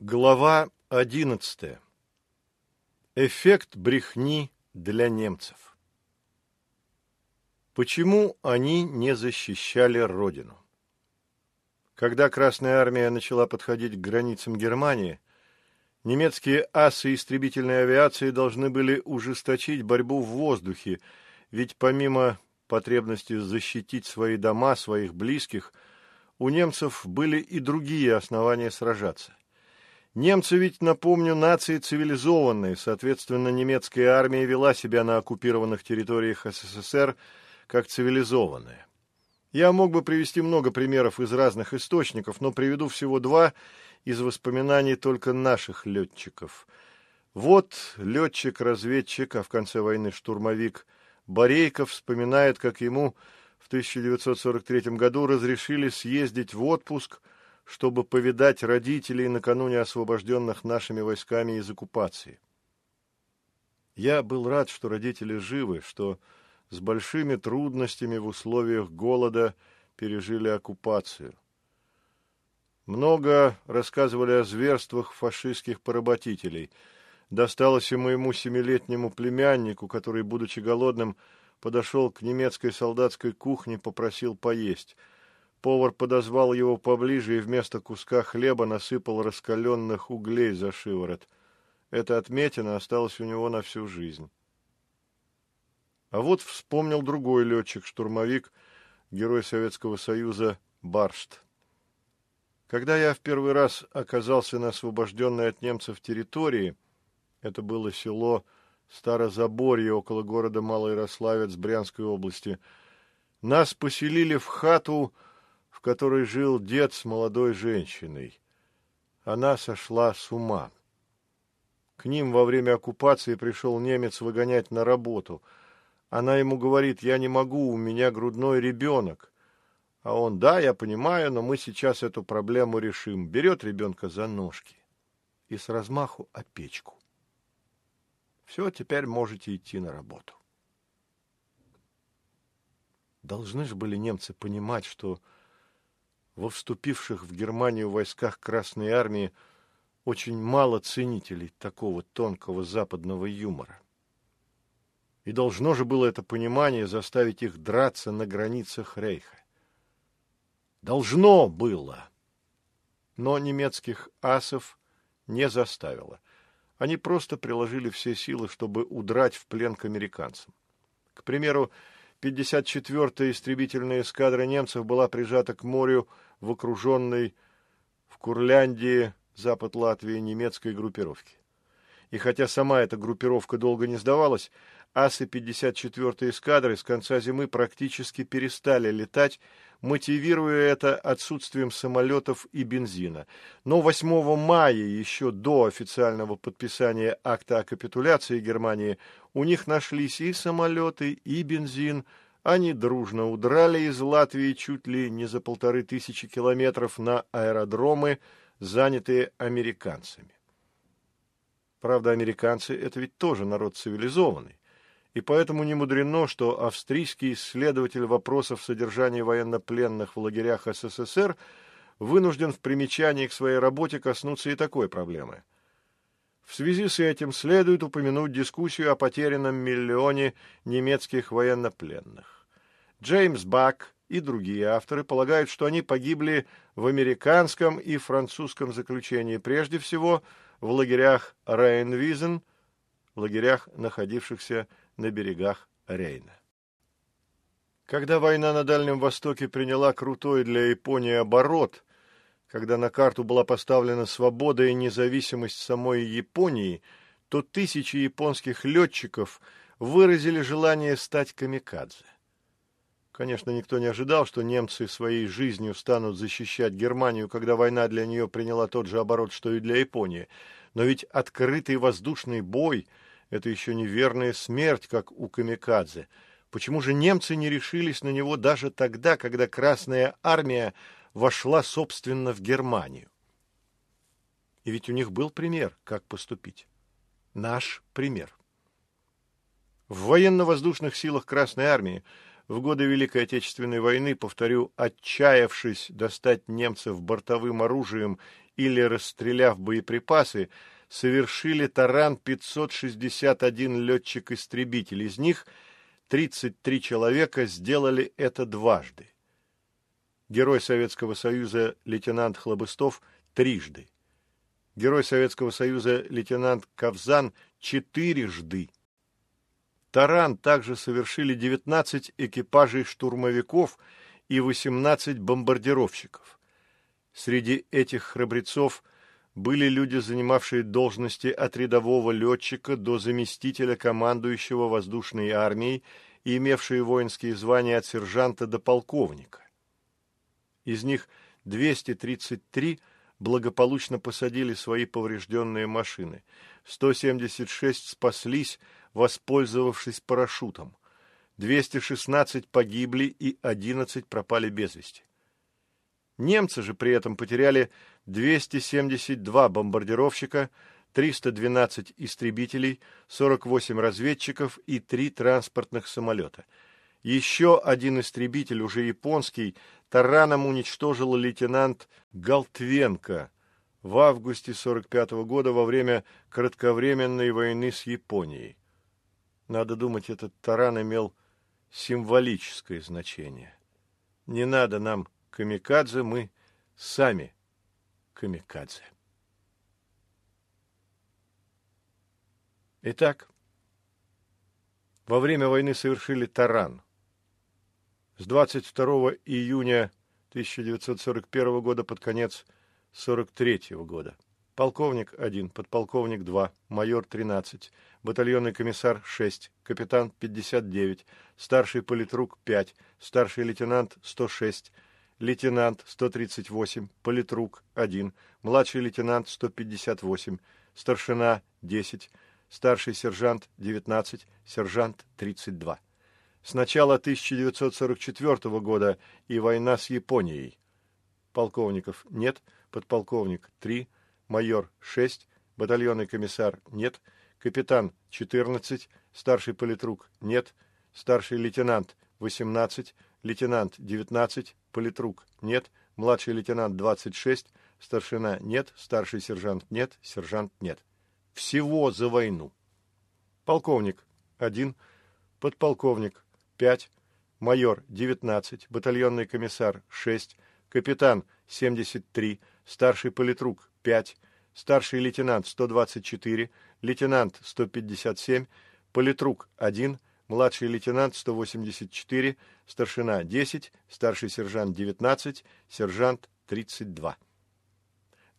Глава 11. Эффект брехни для немцев. Почему они не защищали родину? Когда Красная армия начала подходить к границам Германии, немецкие асы истребительной авиации должны были ужесточить борьбу в воздухе, ведь помимо потребности защитить свои дома, своих близких, у немцев были и другие основания сражаться. Немцы ведь, напомню, нации цивилизованные, соответственно, немецкая армия вела себя на оккупированных территориях СССР как цивилизованная. Я мог бы привести много примеров из разных источников, но приведу всего два из воспоминаний только наших летчиков. Вот летчик-разведчик, а в конце войны штурмовик Борейко вспоминает, как ему в 1943 году разрешили съездить в отпуск – чтобы повидать родителей накануне освобожденных нашими войсками из оккупации. Я был рад, что родители живы, что с большими трудностями в условиях голода пережили оккупацию. Много рассказывали о зверствах фашистских поработителей. Досталось и моему семилетнему племяннику, который, будучи голодным, подошел к немецкой солдатской кухне, попросил поесть – Повар подозвал его поближе и вместо куска хлеба насыпал раскаленных углей за шиворот. Эта отметина осталась у него на всю жизнь. А вот вспомнил другой летчик-штурмовик, герой Советского Союза Баршт. Когда я в первый раз оказался на освобожденной от немцев территории, это было село Старозаборье около города Малоярославец Брянской области, нас поселили в хату которой жил дед с молодой женщиной. Она сошла с ума. К ним во время оккупации пришел немец выгонять на работу. Она ему говорит, я не могу, у меня грудной ребенок. А он, да, я понимаю, но мы сейчас эту проблему решим. Берет ребенка за ножки и с размаху о печку. Все, теперь можете идти на работу. Должны же были немцы понимать, что во вступивших в Германию войсках Красной Армии очень мало ценителей такого тонкого западного юмора. И должно же было это понимание заставить их драться на границах Рейха. Должно было. Но немецких асов не заставило. Они просто приложили все силы, чтобы удрать в плен к американцам. К примеру, 54-я истребительная эскадра немцев была прижата к морю в окруженной в Курляндии, запад Латвии, немецкой группировки. И хотя сама эта группировка долго не сдавалась, асы 54-й эскадры с конца зимы практически перестали летать, мотивируя это отсутствием самолетов и бензина. Но 8 мая, еще до официального подписания акта о капитуляции Германии, у них нашлись и самолеты, и бензин – они дружно удрали из Латвии чуть ли не за полторы тысячи километров на аэродромы, занятые американцами. Правда, американцы – это ведь тоже народ цивилизованный, и поэтому не мудрено, что австрийский исследователь вопросов содержания военнопленных в лагерях СССР вынужден в примечании к своей работе коснуться и такой проблемы – в связи с этим следует упомянуть дискуссию о потерянном миллионе немецких военнопленных. Джеймс Бак и другие авторы полагают, что они погибли в американском и французском заключении, прежде всего в лагерях Рейнвизен, лагерях, находившихся на берегах Рейна. Когда война на Дальнем Востоке приняла крутой для Японии оборот – когда на карту была поставлена свобода и независимость самой Японии, то тысячи японских летчиков выразили желание стать камикадзе. Конечно, никто не ожидал, что немцы своей жизнью станут защищать Германию, когда война для нее приняла тот же оборот, что и для Японии. Но ведь открытый воздушный бой – это еще не верная смерть, как у камикадзе. Почему же немцы не решились на него даже тогда, когда Красная Армия вошла, собственно, в Германию. И ведь у них был пример, как поступить. Наш пример. В военно-воздушных силах Красной Армии в годы Великой Отечественной войны, повторю, отчаявшись достать немцев бортовым оружием или расстреляв боеприпасы, совершили таран 561 летчик-истребитель. Из них 33 человека сделали это дважды. Герой Советского Союза лейтенант Хлобыстов трижды. Герой Советского Союза лейтенант Ковзан четырежды. Таран также совершили 19 экипажей штурмовиков и 18 бомбардировщиков. Среди этих храбрецов были люди, занимавшие должности от рядового летчика до заместителя командующего воздушной армией и имевшие воинские звания от сержанта до полковника. Из них 233 благополучно посадили свои поврежденные машины, 176 спаслись, воспользовавшись парашютом, 216 погибли и 11 пропали без вести. Немцы же при этом потеряли 272 бомбардировщика, 312 истребителей, 48 разведчиков и 3 транспортных самолета. Еще один истребитель, уже японский, тараном уничтожил лейтенант Галтвенко в августе 45 -го года во время кратковременной войны с Японией. Надо думать, этот таран имел символическое значение. Не надо нам камикадзе, мы сами камикадзе. Итак, во время войны совершили таран. С 22 июня 1941 года под конец 43 года. Полковник 1, подполковник 2, майор 13, батальонный комиссар 6, капитан 59, старший политрук 5, старший лейтенант 106, лейтенант 138, политрук 1, младший лейтенант 158, старшина 10, старший сержант 19, сержант 32. С начала 1944 года и война с Японией. Полковников нет, подполковник 3, майор 6, батальонный комиссар нет, капитан 14, старший политрук нет, старший лейтенант 18, лейтенант 19, политрук нет, младший лейтенант 26, старшина нет, старший сержант нет, сержант нет. Всего за войну. Полковник 1, подполковник 5, майор 19, батальонный комиссар 6, капитан 73, старший политрук 5, старший лейтенант 124, лейтенант 157, политрук 1, младший лейтенант 184, старшина 10, старший сержант 19, сержант 32.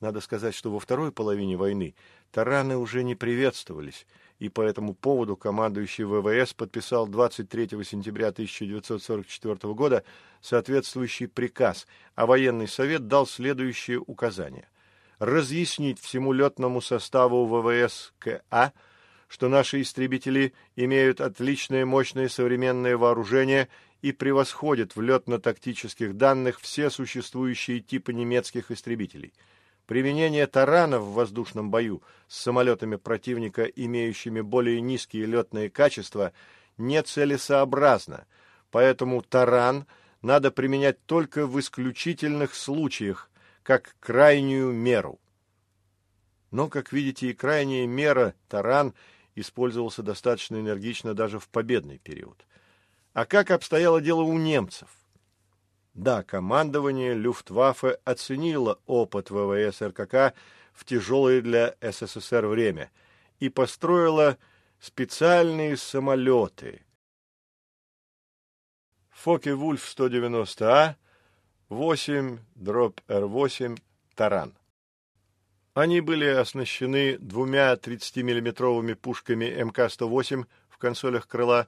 Надо сказать, что во второй половине войны тараны уже не приветствовались, и по этому поводу командующий ВВС подписал 23 сентября 1944 года соответствующий приказ, а военный совет дал следующие указания. Разъяснить всему летному составу ВВС КА, что наши истребители имеют отличное мощное современное вооружение и превосходят в летно-тактических данных все существующие типы немецких истребителей – Применение таранов в воздушном бою с самолетами противника, имеющими более низкие летные качества, нецелесообразно, поэтому таран надо применять только в исключительных случаях, как крайнюю меру. Но, как видите, и крайняя мера, таран, использовался достаточно энергично даже в победный период. А как обстояло дело у немцев? Да, командование Люфтваффе оценило опыт ВВС РКК в тяжелое для СССР время и построило специальные самолеты. Фоке-Вульф 190А, 8, дробь Р-8, Таран. Они были оснащены двумя 30-миллиметровыми пушками МК-108 в консолях крыла,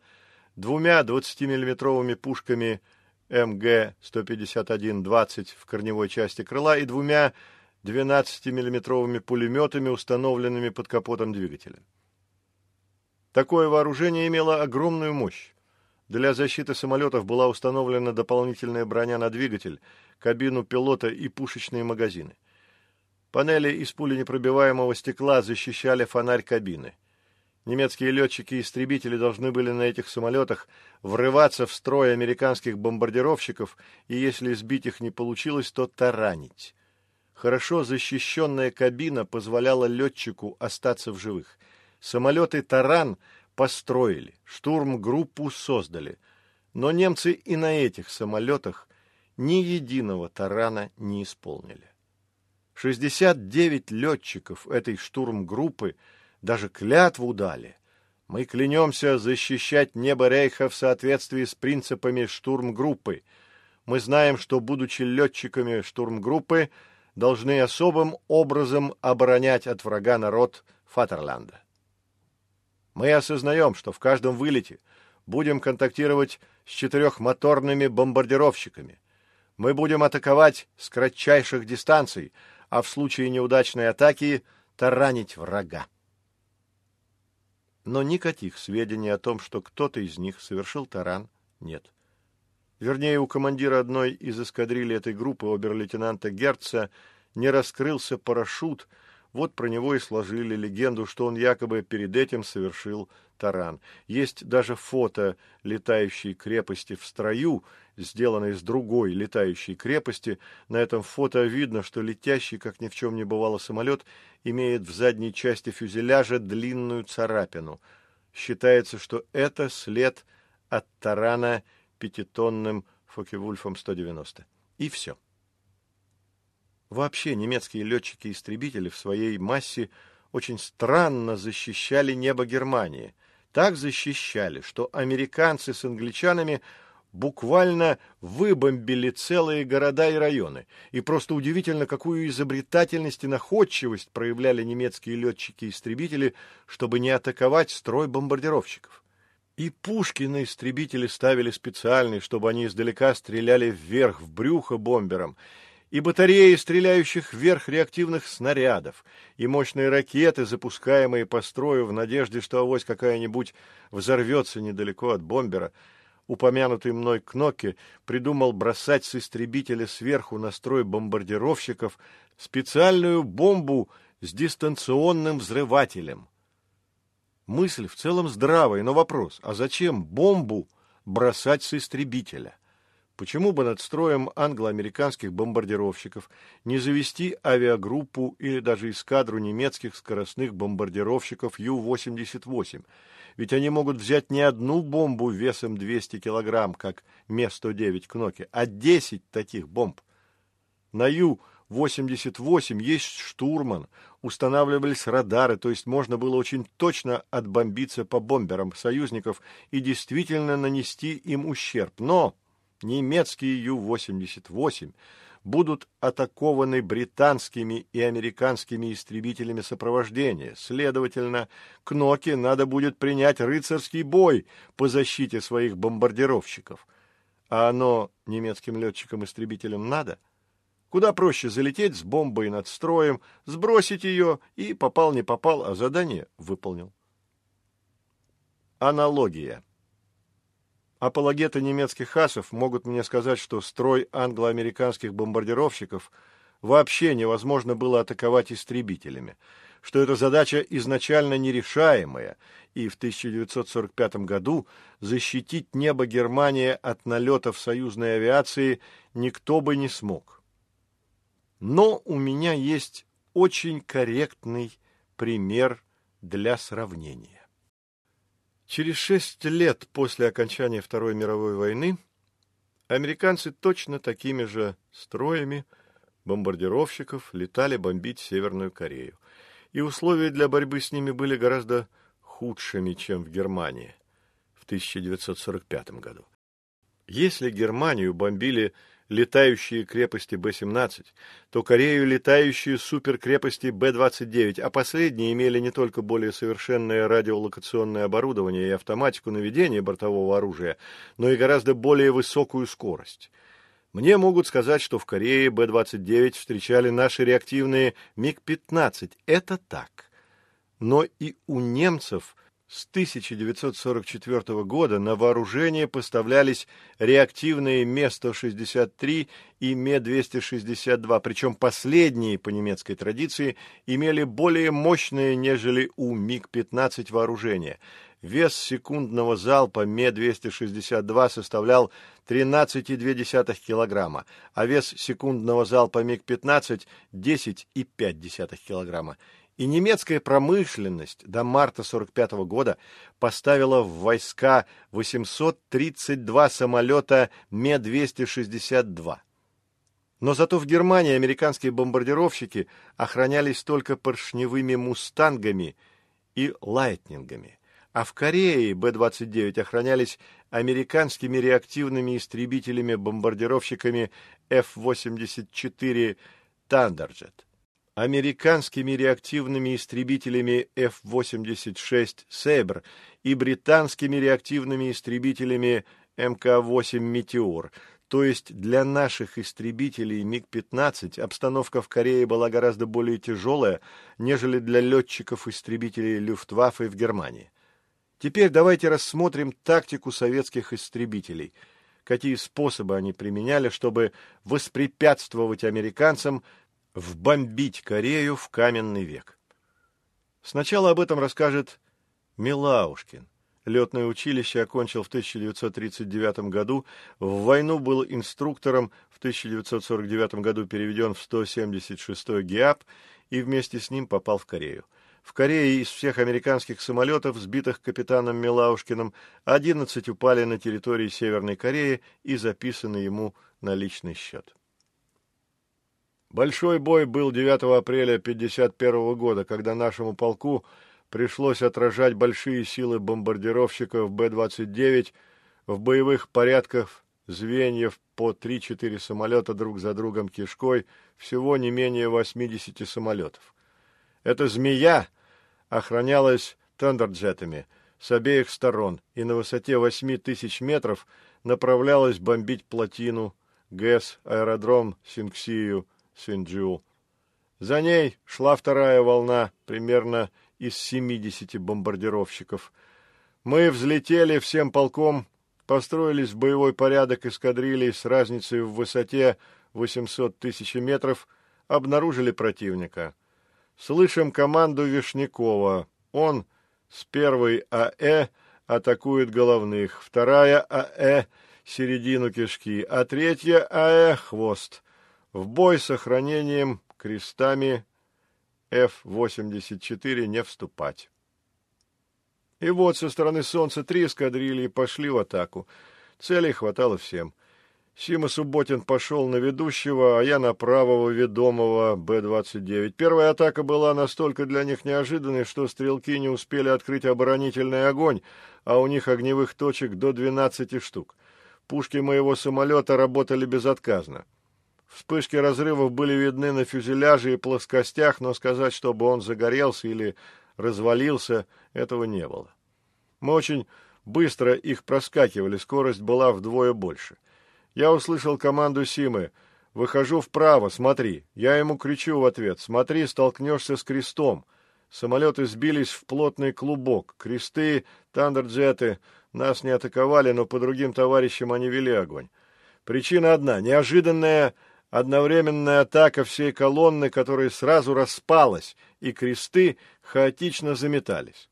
двумя 20-миллиметровыми пушками МГ-151-20 в корневой части крыла и двумя 12-миллиметровыми пулеметами, установленными под капотом двигателя. Такое вооружение имело огромную мощь. Для защиты самолетов была установлена дополнительная броня на двигатель, кабину пилота и пушечные магазины. Панели из пуленепробиваемого стекла защищали фонарь кабины. Немецкие летчики и истребители должны были на этих самолетах врываться в строй американских бомбардировщиков и, если сбить их не получилось, то таранить. Хорошо защищенная кабина позволяла летчику остаться в живых. Самолеты «Таран» построили, штурм-группу создали. Но немцы и на этих самолетах ни единого «Тарана» не исполнили. 69 летчиков этой штурмгруппы даже клятву дали. Мы клянемся защищать небо Рейха в соответствии с принципами штурмгруппы. Мы знаем, что, будучи летчиками штурмгруппы, должны особым образом оборонять от врага народ Фатерланда. Мы осознаем, что в каждом вылете будем контактировать с четырехмоторными бомбардировщиками. Мы будем атаковать с кратчайших дистанций, а в случае неудачной атаки таранить врага. Но никаких сведений о том, что кто-то из них совершил таран, нет. Вернее, у командира одной из эскадрилий этой группы, обер-лейтенанта Герца, не раскрылся парашют, вот про него и сложили легенду, что он якобы перед этим совершил таран. Есть даже фото летающей крепости в строю, сделанной с другой летающей крепости. На этом фото видно, что летящий, как ни в чем не бывало, самолет имеет в задней части фюзеляжа длинную царапину. Считается, что это след от тарана пятитонным Фокке-Вульфом 190. И все. Вообще немецкие летчики-истребители в своей массе очень странно защищали небо Германии. Так защищали, что американцы с англичанами буквально выбомбили целые города и районы. И просто удивительно, какую изобретательность и находчивость проявляли немецкие летчики-истребители, чтобы не атаковать строй бомбардировщиков. И пушки на истребители ставили специальные, чтобы они издалека стреляли вверх, в брюхо бомберам, и батареи стреляющих вверх реактивных снарядов, и мощные ракеты, запускаемые по строю в надежде, что авось какая-нибудь взорвется недалеко от бомбера. Упомянутый мной Кноки придумал бросать с истребителя сверху на строй бомбардировщиков специальную бомбу с дистанционным взрывателем. Мысль в целом здравая, но вопрос, а зачем бомбу бросать с истребителя? Почему бы над строем англо-американских бомбардировщиков не завести авиагруппу или даже эскадру немецких скоростных бомбардировщиков Ю-88? Ведь они могут взять не одну бомбу весом 200 килограмм, как Ме-109 Кноки, а 10 таких бомб. На Ю-88 есть штурман, устанавливались радары, то есть можно было очень точно отбомбиться по бомберам союзников и действительно нанести им ущерб. Но немецкие Ю-88 будут атакованы британскими и американскими истребителями сопровождения. Следовательно, Кноке надо будет принять рыцарский бой по защите своих бомбардировщиков. А оно немецким летчикам-истребителям надо? Куда проще залететь с бомбой над строем, сбросить ее и попал не попал, а задание выполнил. Аналогия. Апологеты немецких асов могут мне сказать, что строй англо-американских бомбардировщиков вообще невозможно было атаковать истребителями, что эта задача изначально нерешаемая, и в 1945 году защитить небо Германии от налетов союзной авиации никто бы не смог. Но у меня есть очень корректный пример для сравнения. Через шесть лет после окончания Второй мировой войны американцы точно такими же строями бомбардировщиков летали бомбить Северную Корею. И условия для борьбы с ними были гораздо худшими, чем в Германии в 1945 году. Если Германию бомбили летающие крепости Б-17, то Корею летающие суперкрепости Б-29, а последние имели не только более совершенное радиолокационное оборудование и автоматику наведения бортового оружия, но и гораздо более высокую скорость. Мне могут сказать, что в Корее Б-29 встречали наши реактивные МиГ-15. Это так. Но и у немцев с 1944 года на вооружение поставлялись реактивные Ме-163 и Ме-262, причем последние, по немецкой традиции, имели более мощное, нежели у МиГ-15 вооружение. вес секундного залпа Ме-262 составлял 13,2 килограмма, а вес секундного залпа МиГ-15 – 10,5 килограмма. И немецкая промышленность до марта 1945 года поставила в войска 832 самолета Ме-262. Но зато в Германии американские бомбардировщики охранялись только поршневыми «Мустангами» и «Лайтнингами», а в Корее Б-29 охранялись американскими реактивными истребителями-бомбардировщиками F-84 «Тандерджет», американскими реактивными истребителями F-86 «Сейбр» и британскими реактивными истребителями МК-8 «Метеор», то есть для наших истребителей МиГ-15 обстановка в Корее была гораздо более тяжелая, нежели для летчиков-истребителей Люфтваффе в Германии. Теперь давайте рассмотрим тактику советских истребителей, какие способы они применяли, чтобы воспрепятствовать американцам вбомбить Корею в каменный век. Сначала об этом расскажет Милаушкин. Летное училище окончил в 1939 году, в войну был инструктором, в 1949 году переведен в 176-й ГИАП и вместе с ним попал в Корею. В Корее из всех американских самолетов, сбитых капитаном Милаушкиным, 11 упали на территории Северной Кореи и записаны ему на личный счет. Большой бой был 9 апреля 1951 года, когда нашему полку пришлось отражать большие силы бомбардировщиков Б-29 в боевых порядках звеньев по 3-4 самолета друг за другом кишкой, всего не менее 80 самолетов. Эта «змея» охранялась тендерджетами с обеих сторон и на высоте 8 тысяч метров направлялась бомбить плотину, ГЭС, аэродром Синксию, Синджу. За ней шла вторая волна, примерно из 70 бомбардировщиков. Мы взлетели всем полком, построились в боевой порядок эскадрилий с разницей в высоте 800 тысяч метров, обнаружили противника. Слышим команду Вишнякова. Он с первой АЭ атакует головных, вторая АЭ — середину кишки, а третья АЭ — хвост. В бой с охранением крестами F-84 не вступать. И вот со стороны Солнца три эскадрильи пошли в атаку. Целей хватало всем. Сима Субботин пошел на ведущего, а я на правого ведомого Б-29. Первая атака была настолько для них неожиданной, что стрелки не успели открыть оборонительный огонь, а у них огневых точек до 12 штук. Пушки моего самолета работали безотказно. Вспышки разрывов были видны на фюзеляже и плоскостях, но сказать, чтобы он загорелся или развалился, этого не было. Мы очень быстро их проскакивали, скорость была вдвое больше. Я услышал команду Симы «Выхожу вправо, смотри». Я ему кричу в ответ «Смотри, столкнешься с крестом». Самолеты сбились в плотный клубок. Кресты, тандерджеты нас не атаковали, но по другим товарищам они вели огонь. Причина одна — неожиданная одновременная атака всей колонны, которая сразу распалась, и кресты хаотично заметались.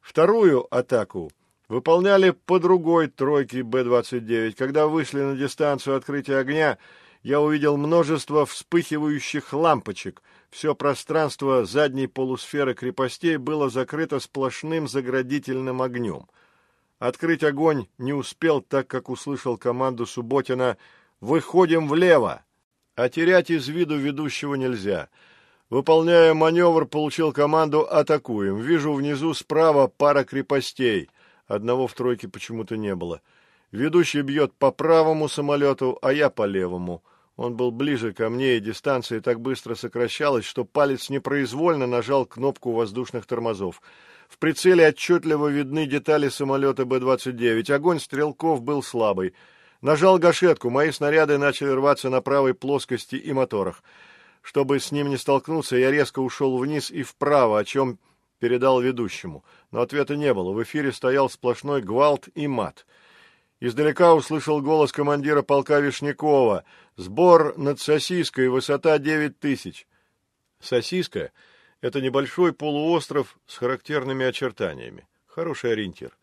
Вторую атаку выполняли по другой тройке Б-29. Когда вышли на дистанцию открытия огня, я увидел множество вспыхивающих лампочек. Все пространство задней полусферы крепостей было закрыто сплошным заградительным огнем. Открыть огонь не успел, так как услышал команду Субботина Выходим влево. А терять из виду ведущего нельзя. Выполняя маневр, получил команду «Атакуем». Вижу внизу справа пара крепостей. Одного в тройке почему-то не было. Ведущий бьет по правому самолету, а я по левому. Он был ближе ко мне, и дистанция так быстро сокращалась, что палец непроизвольно нажал кнопку воздушных тормозов. В прицеле отчетливо видны детали самолета Б-29. Огонь стрелков был слабый. Нажал гашетку, мои снаряды начали рваться на правой плоскости и моторах. Чтобы с ним не столкнуться, я резко ушел вниз и вправо, о чем передал ведущему. Но ответа не было. В эфире стоял сплошной гвалт и мат. Издалека услышал голос командира полка Вишнякова. «Сбор над Сосиской, высота девять тысяч». Сосиска — это небольшой полуостров с характерными очертаниями. Хороший ориентир.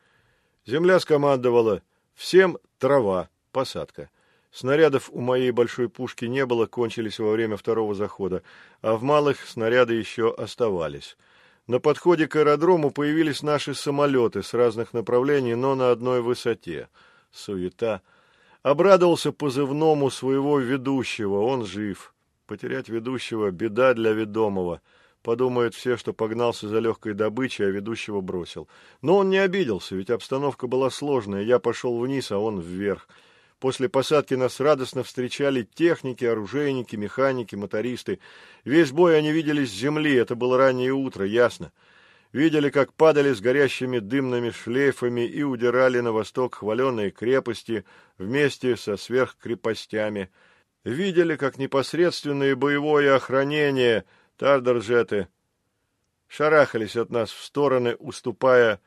Земля скомандовала «Всем трава, посадка». Снарядов у моей большой пушки не было, кончились во время второго захода, а в малых снаряды еще оставались. На подходе к аэродрому появились наши самолеты с разных направлений, но на одной высоте. Суета. Обрадовался позывному своего ведущего, он жив. Потерять ведущего – беда для ведомого. Подумают все, что погнался за легкой добычей, а ведущего бросил. Но он не обиделся, ведь обстановка была сложная. Я пошел вниз, а он вверх. После посадки нас радостно встречали техники, оружейники, механики, мотористы. Весь бой они видели с земли, это было раннее утро, ясно. Видели, как падали с горящими дымными шлейфами и удирали на восток хваленные крепости вместе со сверхкрепостями. Видели, как непосредственное боевое охранение, тардерджеты, шарахались от нас в стороны, уступая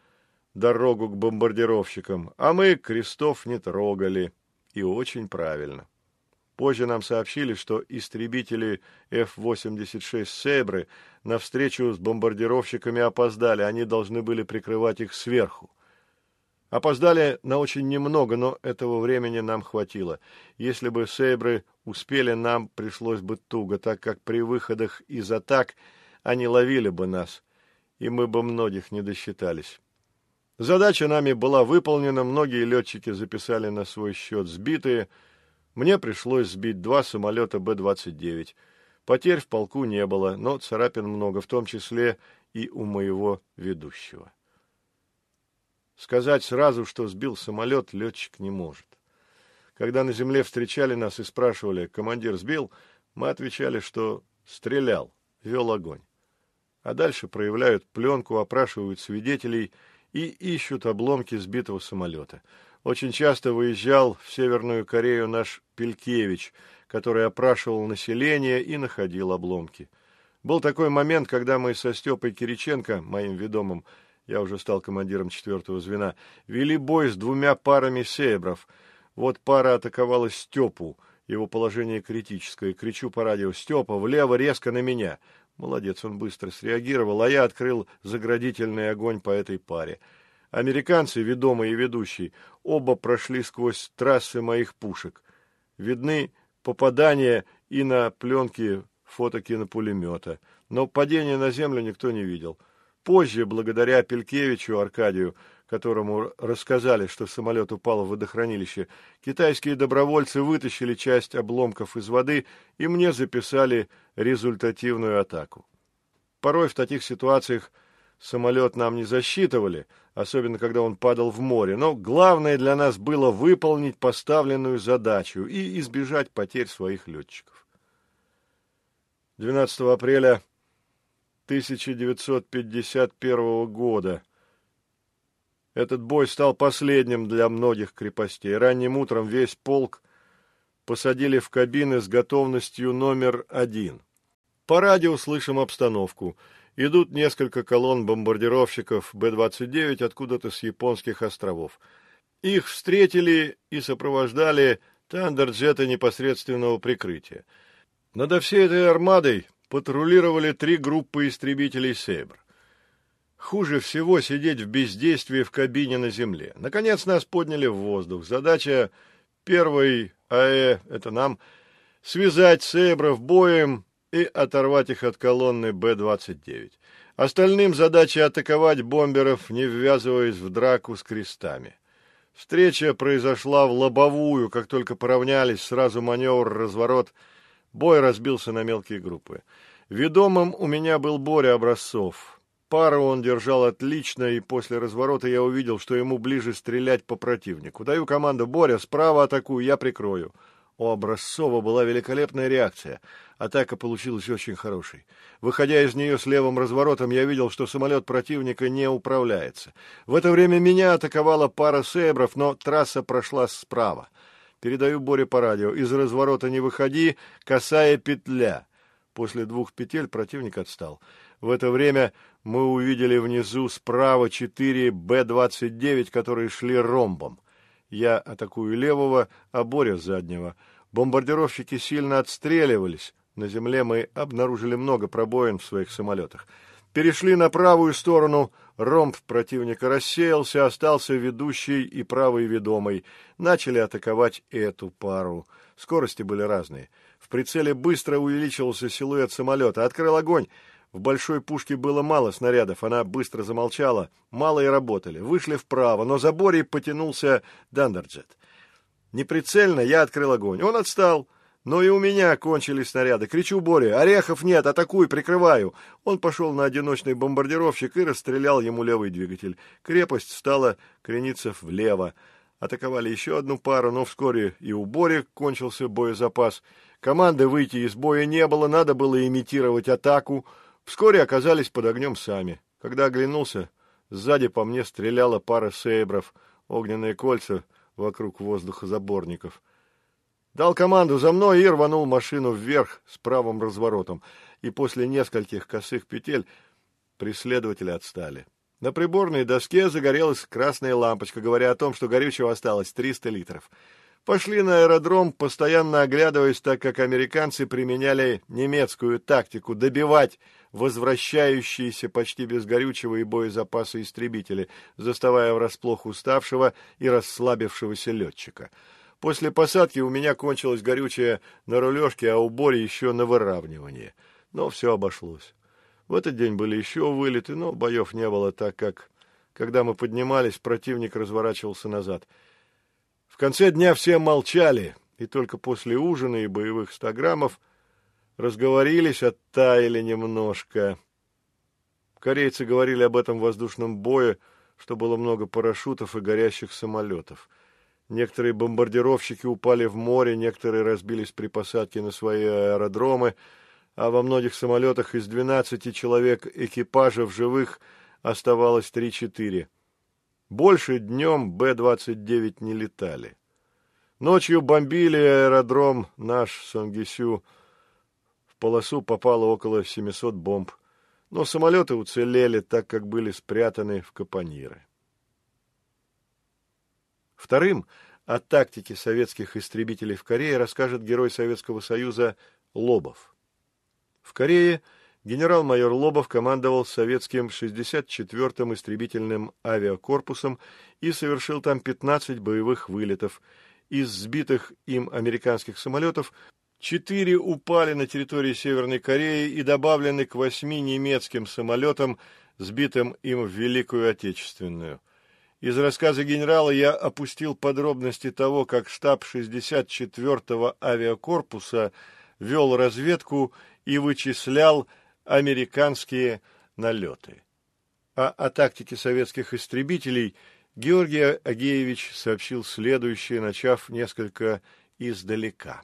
дорогу к бомбардировщикам, а мы крестов не трогали. И очень правильно. Позже нам сообщили, что истребители F-86 «Сейбры» на встречу с бомбардировщиками опоздали, они должны были прикрывать их сверху. Опоздали на очень немного, но этого времени нам хватило. Если бы «Сейбры» успели, нам пришлось бы туго, так как при выходах из атак они ловили бы нас, и мы бы многих не досчитались. Задача нами была выполнена, многие летчики записали на свой счет сбитые. Мне пришлось сбить два самолета Б-29. Потерь в полку не было, но царапин много, в том числе и у моего ведущего. Сказать сразу, что сбил самолет, летчик не может. Когда на земле встречали нас и спрашивали, командир сбил, мы отвечали, что стрелял, вел огонь. А дальше проявляют пленку, опрашивают свидетелей – и ищут обломки сбитого самолета. Очень часто выезжал в Северную Корею наш Пелькевич, который опрашивал население и находил обломки. Был такой момент, когда мы со Степой Кириченко, моим ведомым, я уже стал командиром четвертого звена, вели бой с двумя парами сейбров. Вот пара атаковала Степу, его положение критическое. Кричу по радио «Степа, влево, резко на меня!» Молодец, он быстро среагировал, а я открыл заградительный огонь по этой паре. Американцы, ведомые и ведущие, оба прошли сквозь трассы моих пушек. Видны попадания и на пленке фотокинопулемета, но падения на землю никто не видел. Позже, благодаря Пелькевичу Аркадию, которому рассказали, что самолет упал в водохранилище, китайские добровольцы вытащили часть обломков из воды и мне записали результативную атаку. Порой в таких ситуациях самолет нам не засчитывали, особенно когда он падал в море, но главное для нас было выполнить поставленную задачу и избежать потерь своих летчиков. 12 апреля 1951 года этот бой стал последним для многих крепостей. Ранним утром весь полк посадили в кабины с готовностью номер один. По радио слышим обстановку. Идут несколько колонн бомбардировщиков Б-29 откуда-то с японских островов. Их встретили и сопровождали тандерджеты непосредственного прикрытия. Над всей этой армадой патрулировали три группы истребителей «Сейбр». Хуже всего сидеть в бездействии в кабине на земле. Наконец нас подняли в воздух. Задача первой АЭ, это нам, связать Сейбров боем и оторвать их от колонны Б-29. Остальным задача атаковать бомберов, не ввязываясь в драку с крестами. Встреча произошла в лобовую, как только поравнялись, сразу маневр, разворот. Бой разбился на мелкие группы. Ведомым у меня был Боря Образцов. Пару он держал отлично, и после разворота я увидел, что ему ближе стрелять по противнику. Даю команду «Боря, справа атакую, я прикрою». У Образцова была великолепная реакция. Атака получилась очень хорошей. Выходя из нее с левым разворотом, я видел, что самолет противника не управляется. В это время меня атаковала пара сейбров, но трасса прошла справа. Передаю Боре по радио. Из разворота не выходи, косая петля. После двух петель противник отстал. В это время мы увидели внизу справа четыре Б-29, которые шли ромбом. Я атакую левого, а Боря заднего. Бомбардировщики сильно отстреливались. На земле мы обнаружили много пробоин в своих самолетах. перешли на правую сторону, ромб противника рассеялся, остался ведущий и правый ведомый. Начали атаковать эту пару. Скорости были разные. В прицеле быстро увеличивался силуэт самолета. Открыл огонь. В большой пушке было мало снарядов, она быстро замолчала. Мало и работали. Вышли вправо, но за Борей потянулся Дандерджет. Неприцельно я открыл огонь. Он отстал. Но и у меня кончились снаряды. Кричу Боре, орехов нет, атакуй, прикрываю. Он пошел на одиночный бомбардировщик и расстрелял ему левый двигатель. Крепость стала крениться влево. Атаковали еще одну пару, но вскоре и у Бори кончился боезапас. Команды выйти из боя не было, надо было имитировать атаку. Вскоре оказались под огнем сами. Когда оглянулся, сзади по мне стреляла пара сейбров, огненные кольца вокруг воздухозаборников. Дал команду за мной и рванул машину вверх с правым разворотом. И после нескольких косых петель преследователи отстали. На приборной доске загорелась красная лампочка, говоря о том, что горючего осталось 300 литров. Пошли на аэродром, постоянно оглядываясь, так как американцы применяли немецкую тактику добивать возвращающиеся почти без горючего и боезапаса истребители, заставая врасплох уставшего и расслабившегося летчика. После посадки у меня кончилось горючее на рулежке, а у Бори еще на выравнивание. Но все обошлось. В этот день были еще вылеты, но боев не было, так как, когда мы поднимались, противник разворачивался назад. В конце дня все молчали, и только после ужина и боевых стаграммов разговорились, оттаяли немножко. Корейцы говорили об этом воздушном бое, что было много парашютов и горящих самолетов. Некоторые бомбардировщики упали в море, некоторые разбились при посадке на свои аэродромы, а во многих самолетах из 12 человек экипажа в живых оставалось 3-4. Больше днем Б-29 не летали. Ночью бомбили аэродром наш Сонгисю. В полосу попало около 700 бомб, но самолеты уцелели, так как были спрятаны в капониры. Вторым о тактике советских истребителей в Корее расскажет герой Советского Союза Лобов. В Корее генерал-майор Лобов командовал советским 64-м истребительным авиакорпусом и совершил там 15 боевых вылетов. Из сбитых им американских самолетов четыре упали на территории Северной Кореи и добавлены к восьми немецким самолетам, сбитым им в Великую Отечественную. Из рассказа генерала я опустил подробности того, как штаб 64-го авиакорпуса вел разведку и вычислял американские налеты. А о тактике советских истребителей Георгий Агеевич сообщил следующее, начав несколько издалека.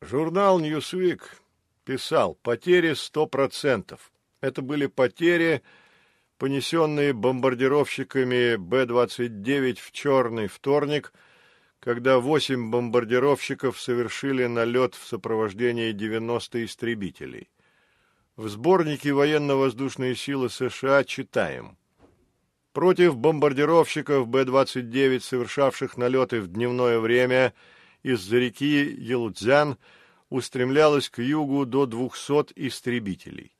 Журнал «Ньюсвик» писал «Потери 100%». Это были потери понесенные бомбардировщиками Б-29 в черный вторник, когда восемь бомбардировщиков совершили налет в сопровождении 90 истребителей. В сборнике военно-воздушные силы США читаем. Против бомбардировщиков Б-29, совершавших налеты в дневное время из-за реки Елудзян, устремлялось к югу до 200 истребителей.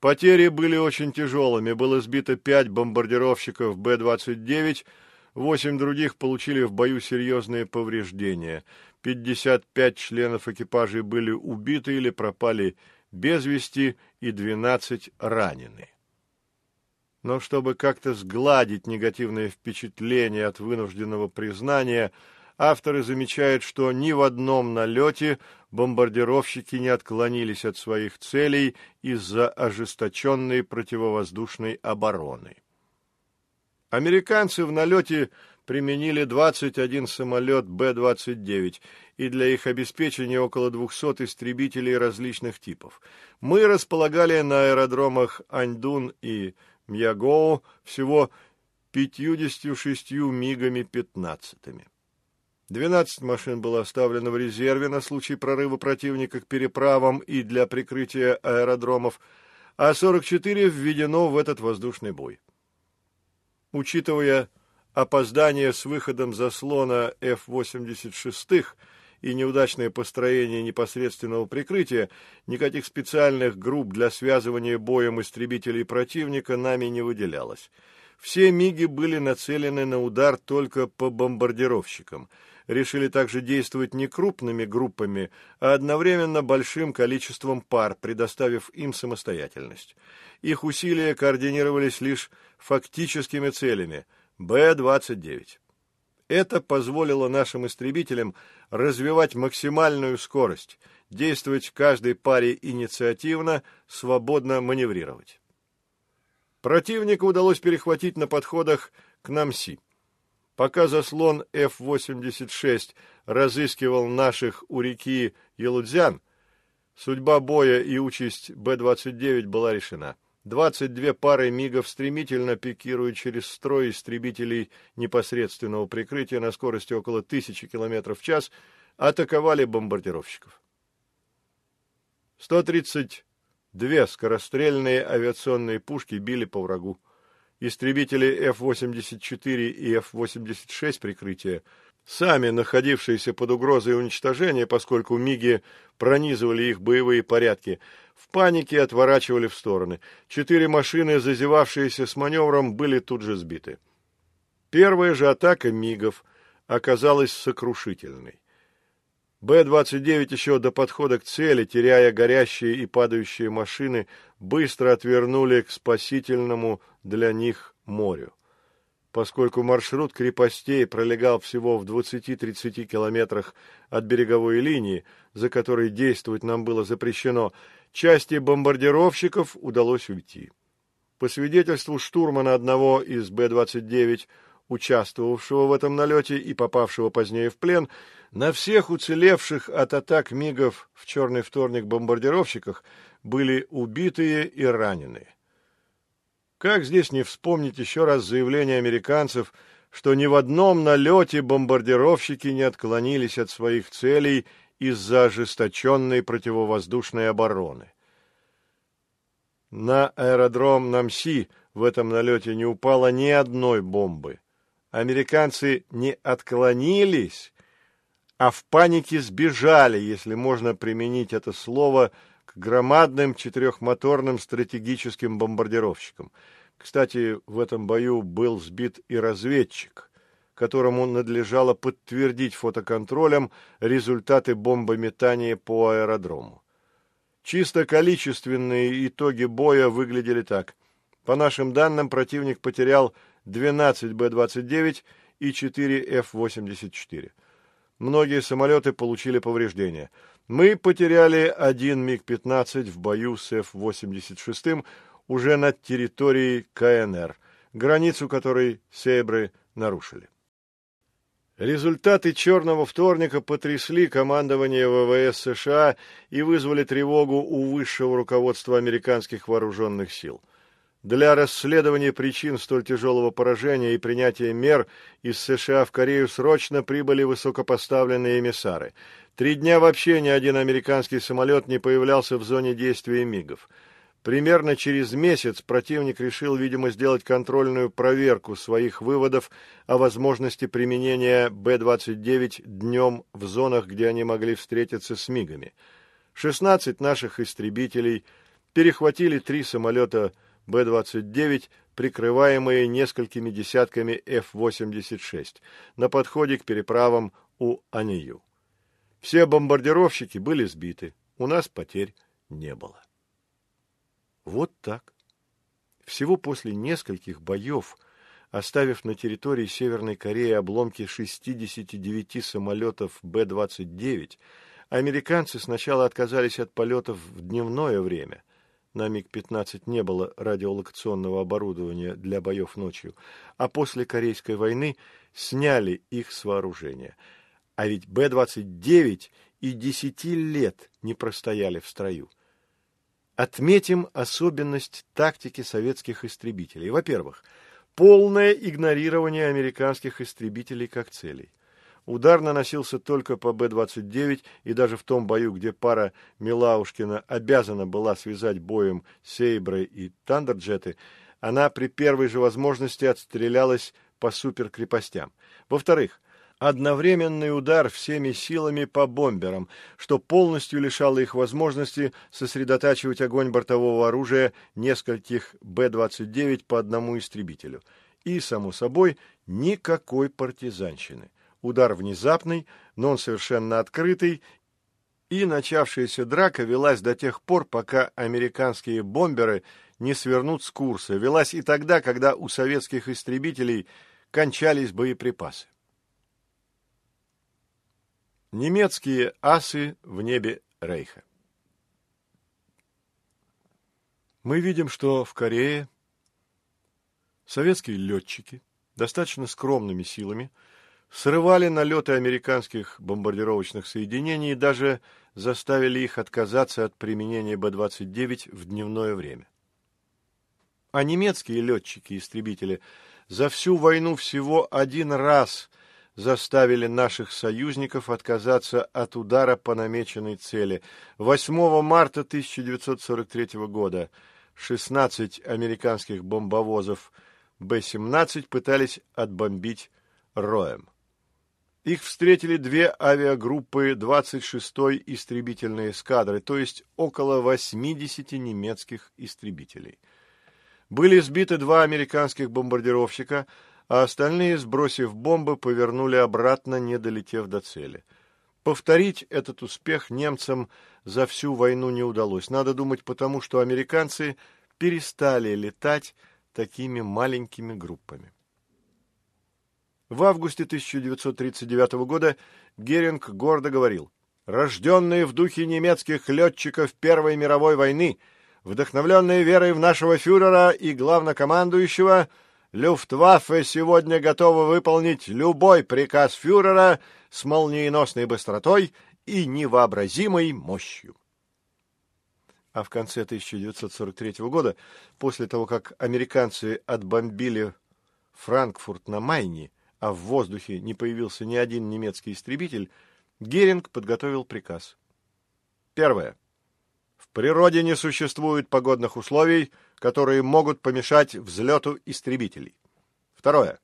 Потери были очень тяжелыми. Было сбито пять бомбардировщиков Б-29, восемь других получили в бою серьезные повреждения. 55 членов экипажей были убиты или пропали без вести и 12 ранены. Но чтобы как-то сгладить негативное впечатление от вынужденного признания, авторы замечают, что ни в одном налете бомбардировщики не отклонились от своих целей из-за ожесточенной противовоздушной обороны. Американцы в налете применили 21 самолет Б-29 и для их обеспечения около 200 истребителей различных типов. Мы располагали на аэродромах Аньдун и Мьягоу всего 56 МиГами-15. 12 машин было оставлено в резерве на случай прорыва противника к переправам и для прикрытия аэродромов, а 44 введено в этот воздушный бой. Учитывая опоздание с выходом заслона F-86 и неудачное построение непосредственного прикрытия, никаких специальных групп для связывания боем истребителей противника нами не выделялось. Все МИГи были нацелены на удар только по бомбардировщикам. Решили также действовать не крупными группами, а одновременно большим количеством пар, предоставив им самостоятельность. Их усилия координировались лишь фактическими целями – Б-29. Это позволило нашим истребителям развивать максимальную скорость, действовать в каждой паре инициативно, свободно маневрировать. Противнику удалось перехватить на подходах к Намси. Пока заслон F-86 разыскивал наших у реки Елудзян, судьба боя и участь Б-29 была решена. 22 пары МИГов стремительно пикируют через строй истребителей непосредственного прикрытия на скорости около 1000 км в час, атаковали бомбардировщиков. 132 скорострельные авиационные пушки били по врагу. Истребители F-84 и F-86 прикрытия сами находившиеся под угрозой уничтожения, поскольку МИГи пронизывали их боевые порядки, в панике отворачивали в стороны. Четыре машины, зазевавшиеся с маневром, были тут же сбиты. Первая же атака МИГов оказалась сокрушительной. Б-29 еще до подхода к цели, теряя горящие и падающие машины, быстро отвернули к спасительному для них морю поскольку маршрут крепостей пролегал всего в 20-30 километрах от береговой линии, за которой действовать нам было запрещено, части бомбардировщиков удалось уйти. По свидетельству штурмана одного из Б-29, участвовавшего в этом налете и попавшего позднее в плен, на всех уцелевших от атак МИГов в «Черный вторник» бомбардировщиках были убитые и раненые. Как здесь не вспомнить еще раз заявление американцев, что ни в одном налете бомбардировщики не отклонились от своих целей из-за ожесточенной противовоздушной обороны. На аэродром Намси в этом налете не упало ни одной бомбы. Американцы не отклонились, а в панике сбежали, если можно применить это слово – к громадным четырехмоторным стратегическим бомбардировщикам. Кстати, в этом бою был сбит и разведчик, которому надлежало подтвердить фотоконтролем результаты бомбометания по аэродрому. Чисто количественные итоги боя выглядели так. По нашим данным, противник потерял 12 Б-29 и 4 Ф-84. Многие самолеты получили повреждения – мы потеряли один МиГ-15 в бою с F-86 уже над территорией КНР, границу которой Сейбры нарушили. Результаты «Черного вторника» потрясли командование ВВС США и вызвали тревогу у высшего руководства американских вооруженных сил – для расследования причин столь тяжелого поражения и принятия мер из США в Корею срочно прибыли высокопоставленные эмиссары. Три дня вообще ни один американский самолет не появлялся в зоне действия МИГов. Примерно через месяц противник решил, видимо, сделать контрольную проверку своих выводов о возможности применения Б-29 днем в зонах, где они могли встретиться с МИГами. 16 наших истребителей перехватили три самолета Б-29, прикрываемые несколькими десятками F-86, на подходе к переправам у Анию. Все бомбардировщики были сбиты, у нас потерь не было. Вот так. Всего после нескольких боев, оставив на территории Северной Кореи обломки 69 самолетов Б-29, американцы сначала отказались от полетов в дневное время – на МиГ-15 не было радиолокационного оборудования для боев ночью, а после Корейской войны сняли их с вооружения. А ведь Б-29 и десяти лет не простояли в строю. Отметим особенность тактики советских истребителей. Во-первых, полное игнорирование американских истребителей как целей. Удар наносился только по Б-29, и даже в том бою, где пара Милаушкина обязана была связать боем Сейбры и Тандерджеты, она при первой же возможности отстрелялась по суперкрепостям. Во-вторых, одновременный удар всеми силами по бомберам, что полностью лишало их возможности сосредотачивать огонь бортового оружия нескольких Б-29 по одному истребителю. И, само собой, никакой партизанщины. Удар внезапный, но он совершенно открытый, и начавшаяся драка велась до тех пор, пока американские бомберы не свернут с курса. Велась и тогда, когда у советских истребителей кончались боеприпасы. Немецкие асы в небе Рейха Мы видим, что в Корее советские летчики достаточно скромными силами срывали налеты американских бомбардировочных соединений и даже заставили их отказаться от применения Б-29 в дневное время. А немецкие летчики-истребители за всю войну всего один раз заставили наших союзников отказаться от удара по намеченной цели. 8 марта 1943 года 16 американских бомбовозов Б-17 пытались отбомбить Роем. Их встретили две авиагруппы 26-й истребительной эскадры, то есть около 80 немецких истребителей. Были сбиты два американских бомбардировщика, а остальные, сбросив бомбы, повернули обратно, не долетев до цели. Повторить этот успех немцам за всю войну не удалось. Надо думать потому, что американцы перестали летать такими маленькими группами. В августе 1939 года Геринг гордо говорил, «Рожденные в духе немецких летчиков Первой мировой войны, вдохновленные верой в нашего фюрера и главнокомандующего, Люфтваффе сегодня готовы выполнить любой приказ фюрера с молниеносной быстротой и невообразимой мощью. А в конце 1943 года, после того, как американцы отбомбили Франкфурт на Майне, а в воздухе не появился ни один немецкий истребитель, Геринг подготовил приказ. Первое. В природе не существует погодных условий, которые могут помешать взлету истребителей. Второе.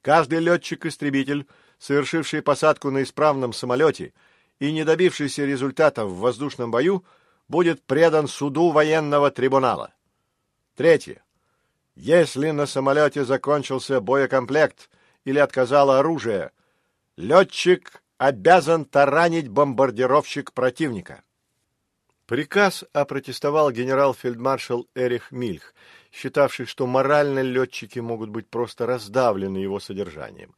Каждый летчик-истребитель, совершивший посадку на исправном самолете и не добившийся результата в воздушном бою, будет предан суду военного трибунала. Третье. Если на самолете закончился боекомплект или отказало оружие, летчик обязан таранить бомбардировщик противника. Приказ опротестовал генерал-фельдмаршал Эрих Мильх, считавший, что морально летчики могут быть просто раздавлены его содержанием.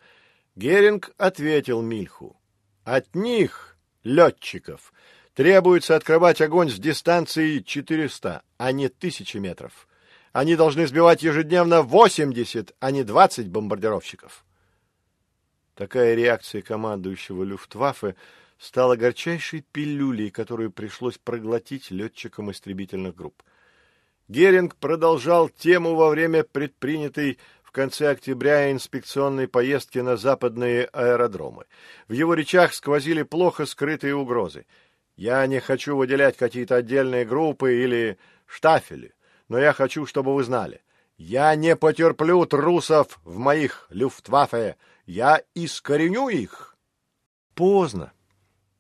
Геринг ответил Мильху. От них, летчиков, требуется открывать огонь с дистанции 400, а не 1000 метров. Они должны сбивать ежедневно 80, а не 20 бомбардировщиков. Такая реакция командующего Люфтваффе стала горчайшей пилюлей, которую пришлось проглотить летчикам истребительных групп. Геринг продолжал тему во время предпринятой в конце октября инспекционной поездки на западные аэродромы. В его речах сквозили плохо скрытые угрозы. «Я не хочу выделять какие-то отдельные группы или штафели но я хочу, чтобы вы знали. Я не потерплю трусов в моих люфтваффе. Я искореню их. Поздно.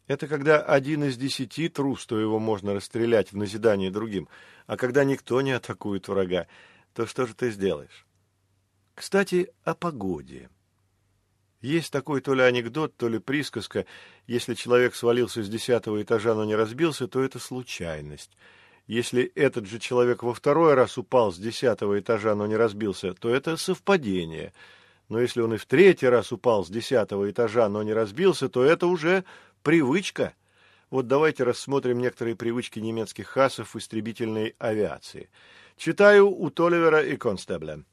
Это когда один из десяти трус, то его можно расстрелять в назидание другим. А когда никто не атакует врага, то что же ты сделаешь? Кстати, о погоде. Есть такой то ли анекдот, то ли присказка. Если человек свалился с десятого этажа, но не разбился, то это случайность. Если этот же человек во второй раз упал с десятого этажа, но не разбился, то это совпадение. Но если он и в третий раз упал с десятого этажа, но не разбился, то это уже привычка. Вот давайте рассмотрим некоторые привычки немецких хасов в истребительной авиации. Читаю у Толивера и Констебля.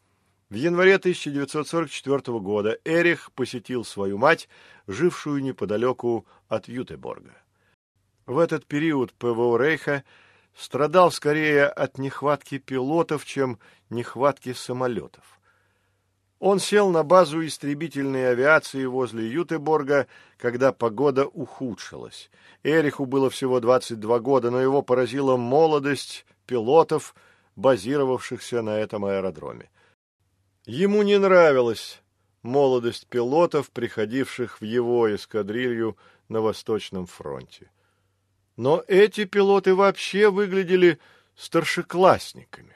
В январе 1944 года Эрих посетил свою мать, жившую неподалеку от Ютеборга. В этот период ПВО Рейха – страдал скорее от нехватки пилотов, чем нехватки самолетов. Он сел на базу истребительной авиации возле Ютеборга, когда погода ухудшилась. Эриху было всего 22 года, но его поразила молодость пилотов, базировавшихся на этом аэродроме. Ему не нравилось молодость пилотов, приходивших в его эскадрилью на Восточном фронте. Но эти пилоты вообще выглядели старшеклассниками.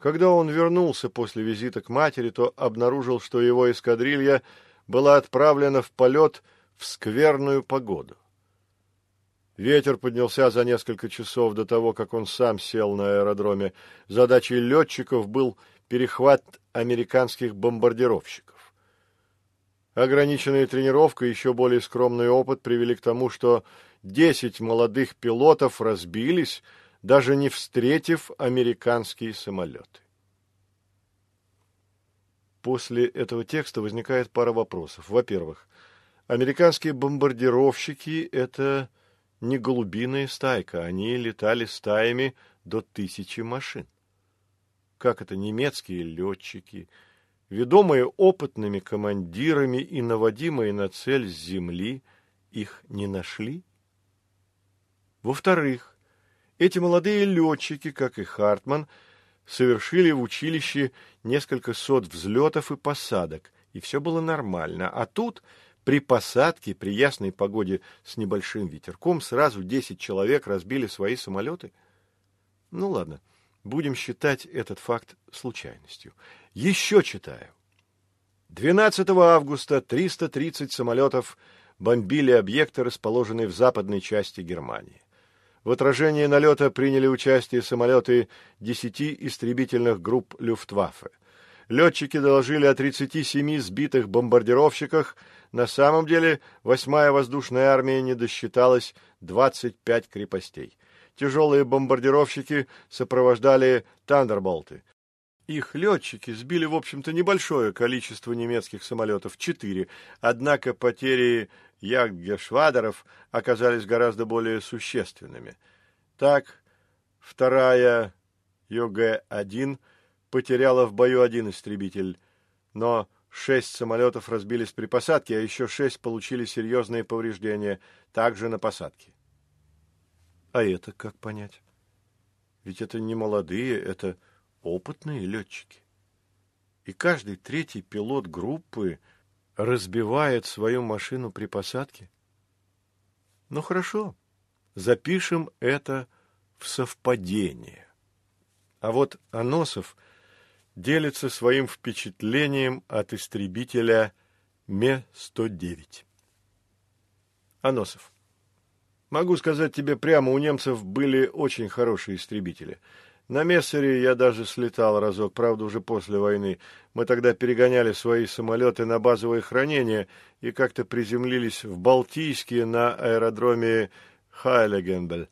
Когда он вернулся после визита к матери, то обнаружил, что его эскадрилья была отправлена в полет в скверную погоду. Ветер поднялся за несколько часов до того, как он сам сел на аэродроме. Задачей летчиков был перехват американских бомбардировщиков. Ограниченная тренировка и еще более скромный опыт привели к тому, что десять молодых пилотов разбились, даже не встретив американские самолеты. После этого текста возникает пара вопросов. Во-первых, американские бомбардировщики – это не голубиная стайка, они летали стаями до тысячи машин. Как это немецкие летчики, ведомые опытными командирами и наводимые на цель с земли, их не нашли? Во-вторых, эти молодые летчики, как и Хартман, совершили в училище несколько сот взлетов и посадок, и все было нормально. А тут, при посадке, при ясной погоде с небольшим ветерком, сразу десять человек разбили свои самолеты. Ну ладно, будем считать этот факт случайностью. Еще читаю. 12 августа 330 самолетов бомбили объекты, расположенные в западной части Германии. В отражении налета приняли участие самолеты 10 истребительных групп Люфтваффе. Летчики доложили о 37 сбитых бомбардировщиках. На самом деле, 8-я воздушная армия не досчиталась 25 крепостей. Тяжелые бомбардировщики сопровождали «Тандерболты». Их летчики сбили, в общем-то, небольшое количество немецких самолетов – четыре, однако потери ягдгешвадеров оказались гораздо более существенными. Так, вторая ЮГ-1 потеряла в бою один истребитель, но шесть самолетов разбились при посадке, а еще шесть получили серьезные повреждения, также на посадке. А это как понять? Ведь это не молодые, это опытные летчики. И каждый третий пилот группы разбивает свою машину при посадке? Ну хорошо, запишем это в совпадение. А вот Аносов делится своим впечатлением от истребителя Ме-109. Аносов. Могу сказать тебе прямо, у немцев были очень хорошие истребители – на Мессере я даже слетал разок, правда, уже после войны. Мы тогда перегоняли свои самолеты на базовое хранение и как-то приземлились в Балтийске на аэродроме Хайлегенбель.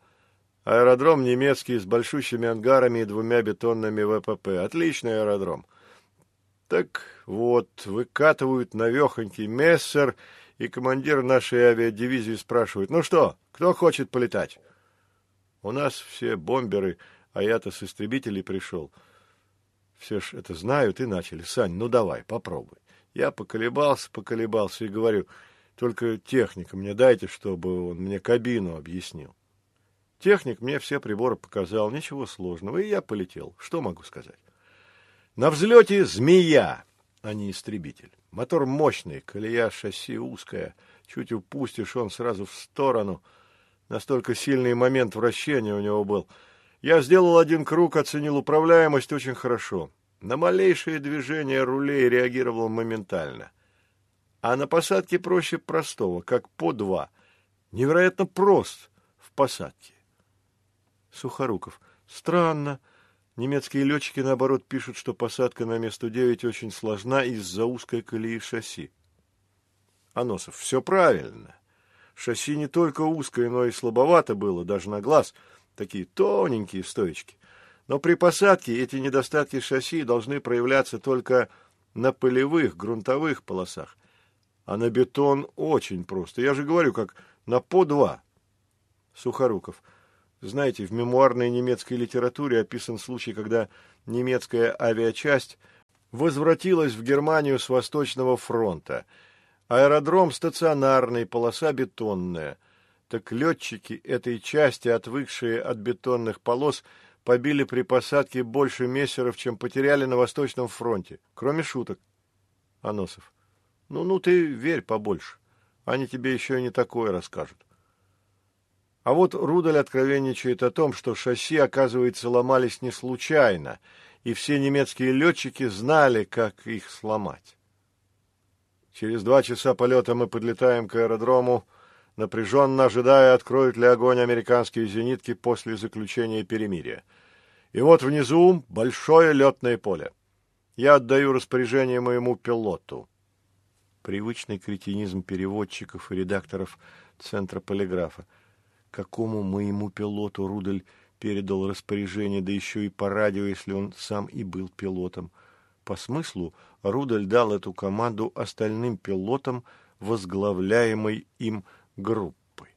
Аэродром немецкий с большущими ангарами и двумя бетонными ВПП. Отличный аэродром. Так вот, выкатывают навехонький Мессер, и командир нашей авиадивизии спрашивает, ну что, кто хочет полетать? У нас все бомберы а я-то с истребителей пришел. Все ж это знают и начали. Сань, ну давай, попробуй. Я поколебался, поколебался и говорю, только техника мне дайте, чтобы он мне кабину объяснил. Техник мне все приборы показал, ничего сложного, и я полетел. Что могу сказать? На взлете змея, а не истребитель. Мотор мощный, колея шасси узкая. Чуть упустишь, он сразу в сторону. Настолько сильный момент вращения у него был — я сделал один круг, оценил управляемость очень хорошо. На малейшее движение рулей реагировал моментально. А на посадке проще простого, как по два. Невероятно прост в посадке. Сухоруков. Странно. Немецкие летчики, наоборот, пишут, что посадка на Ме-109 очень сложна из-за узкой колеи шасси. Аносов. Все правильно. Шасси не только узкое, но и слабовато было, даже на глаз — такие тоненькие стоечки. Но при посадке эти недостатки шасси должны проявляться только на полевых, грунтовых полосах. А на бетон очень просто. Я же говорю, как на по два. Сухоруков. Знаете, в мемуарной немецкой литературе описан случай, когда немецкая авиачасть возвратилась в Германию с Восточного фронта. Аэродром стационарный, полоса бетонная – так летчики этой части, отвыкшие от бетонных полос, побили при посадке больше мессеров, чем потеряли на Восточном фронте. Кроме шуток. Аносов. Ну, ну ты верь побольше. Они тебе еще и не такое расскажут. А вот Рудаль откровенничает о том, что шасси, оказывается, ломались не случайно, и все немецкие летчики знали, как их сломать. Через два часа полета мы подлетаем к аэродрому, напряженно ожидая, откроют ли огонь американские зенитки после заключения перемирия. И вот внизу большое летное поле. Я отдаю распоряжение моему пилоту. Привычный кретинизм переводчиков и редакторов Центра полиграфа. Какому моему пилоту Рудель передал распоряжение, да еще и по радио, если он сам и был пилотом. По смыслу Рудель дал эту команду остальным пилотам, возглавляемой им группой.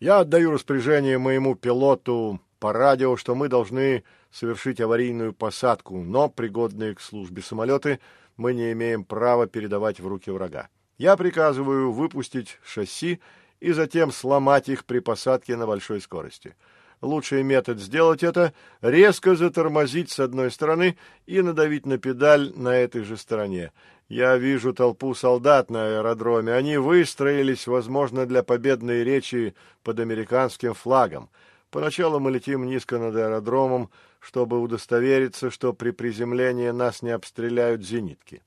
Я отдаю распоряжение моему пилоту по радио, что мы должны совершить аварийную посадку, но пригодные к службе самолеты мы не имеем права передавать в руки врага. Я приказываю выпустить шасси и затем сломать их при посадке на большой скорости. Лучший метод сделать это — резко затормозить с одной стороны и надавить на педаль на этой же стороне. Я вижу толпу солдат на аэродроме. Они выстроились, возможно, для победной речи под американским флагом. Поначалу мы летим низко над аэродромом, чтобы удостовериться, что при приземлении нас не обстреляют зенитки.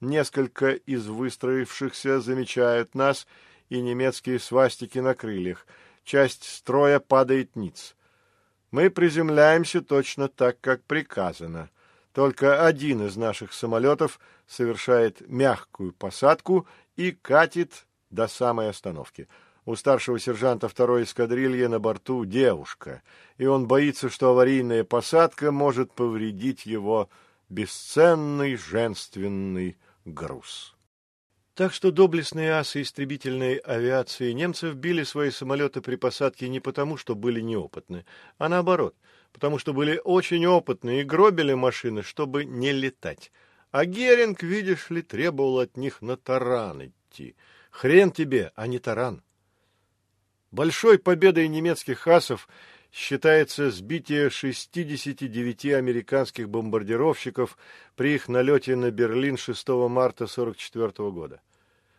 Несколько из выстроившихся замечают нас — и немецкие свастики на крыльях. Часть строя падает ниц. Мы приземляемся точно так, как приказано. Только один из наших самолетов совершает мягкую посадку и катит до самой остановки. У старшего сержанта второй эскадрильи на борту девушка, и он боится, что аварийная посадка может повредить его бесценный женственный груз. Так что доблестные асы истребительной авиации немцев били свои самолеты при посадке не потому, что были неопытны, а наоборот, потому что были очень опытны и гробили машины, чтобы не летать. А Геринг, видишь ли, требовал от них на таран идти. Хрен тебе, а не таран. Большой победой немецких асов считается сбитие 69 американских бомбардировщиков при их налете на Берлин 6 марта 1944 года.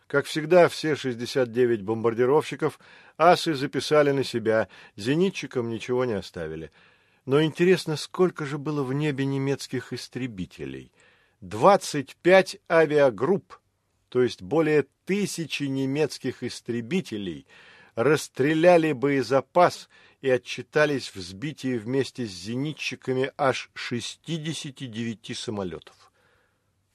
Как всегда, все 69 бомбардировщиков асы записали на себя, зенитчикам ничего не оставили. Но интересно, сколько же было в небе немецких истребителей? 25 авиагрупп, то есть более тысячи немецких истребителей, расстреляли боезапас и отчитались в сбитии вместе с зенитчиками аж 69 самолетов.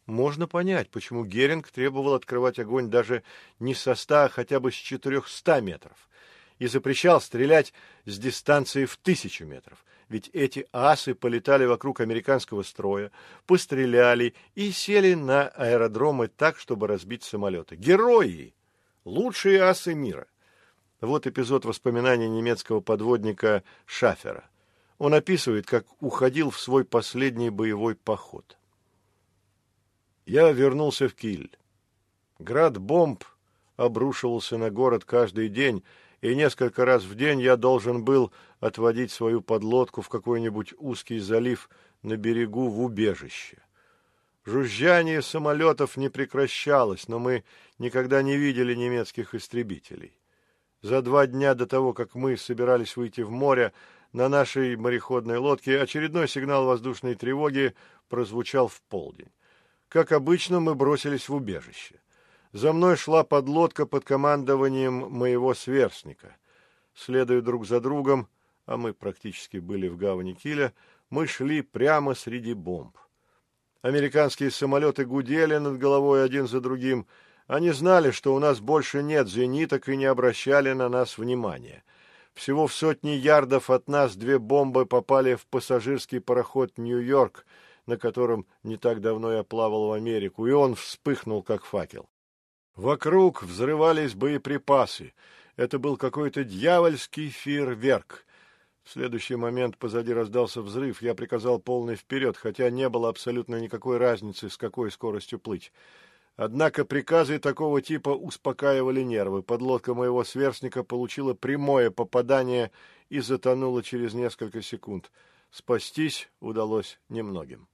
Можно понять, почему Геринг требовал открывать огонь даже не со ста, а хотя бы с четырехста метров, и запрещал стрелять с дистанции в тысячу метров. Ведь эти асы полетали вокруг американского строя, постреляли и сели на аэродромы так, чтобы разбить самолеты. Герои! Лучшие асы мира! Вот эпизод воспоминаний немецкого подводника Шафера. Он описывает, как уходил в свой последний боевой поход. Я вернулся в Киль. Град бомб обрушивался на город каждый день, и несколько раз в день я должен был отводить свою подлодку в какой-нибудь узкий залив на берегу в убежище. Жужжание самолетов не прекращалось, но мы никогда не видели немецких истребителей. За два дня до того, как мы собирались выйти в море, на нашей мореходной лодке очередной сигнал воздушной тревоги прозвучал в полдень. Как обычно, мы бросились в убежище. За мной шла подлодка под командованием моего сверстника. Следуя друг за другом, а мы практически были в гавани Киля, мы шли прямо среди бомб. Американские самолеты гудели над головой один за другим — они знали, что у нас больше нет зениток и не обращали на нас внимания. Всего в сотни ярдов от нас две бомбы попали в пассажирский пароход «Нью-Йорк», на котором не так давно я плавал в Америку, и он вспыхнул, как факел. Вокруг взрывались боеприпасы. Это был какой-то дьявольский фейерверк. В следующий момент позади раздался взрыв. Я приказал полный вперед, хотя не было абсолютно никакой разницы, с какой скоростью плыть. Однако приказы такого типа успокаивали нервы. Подлодка моего сверстника получила прямое попадание и затонула через несколько секунд. Спастись удалось немногим.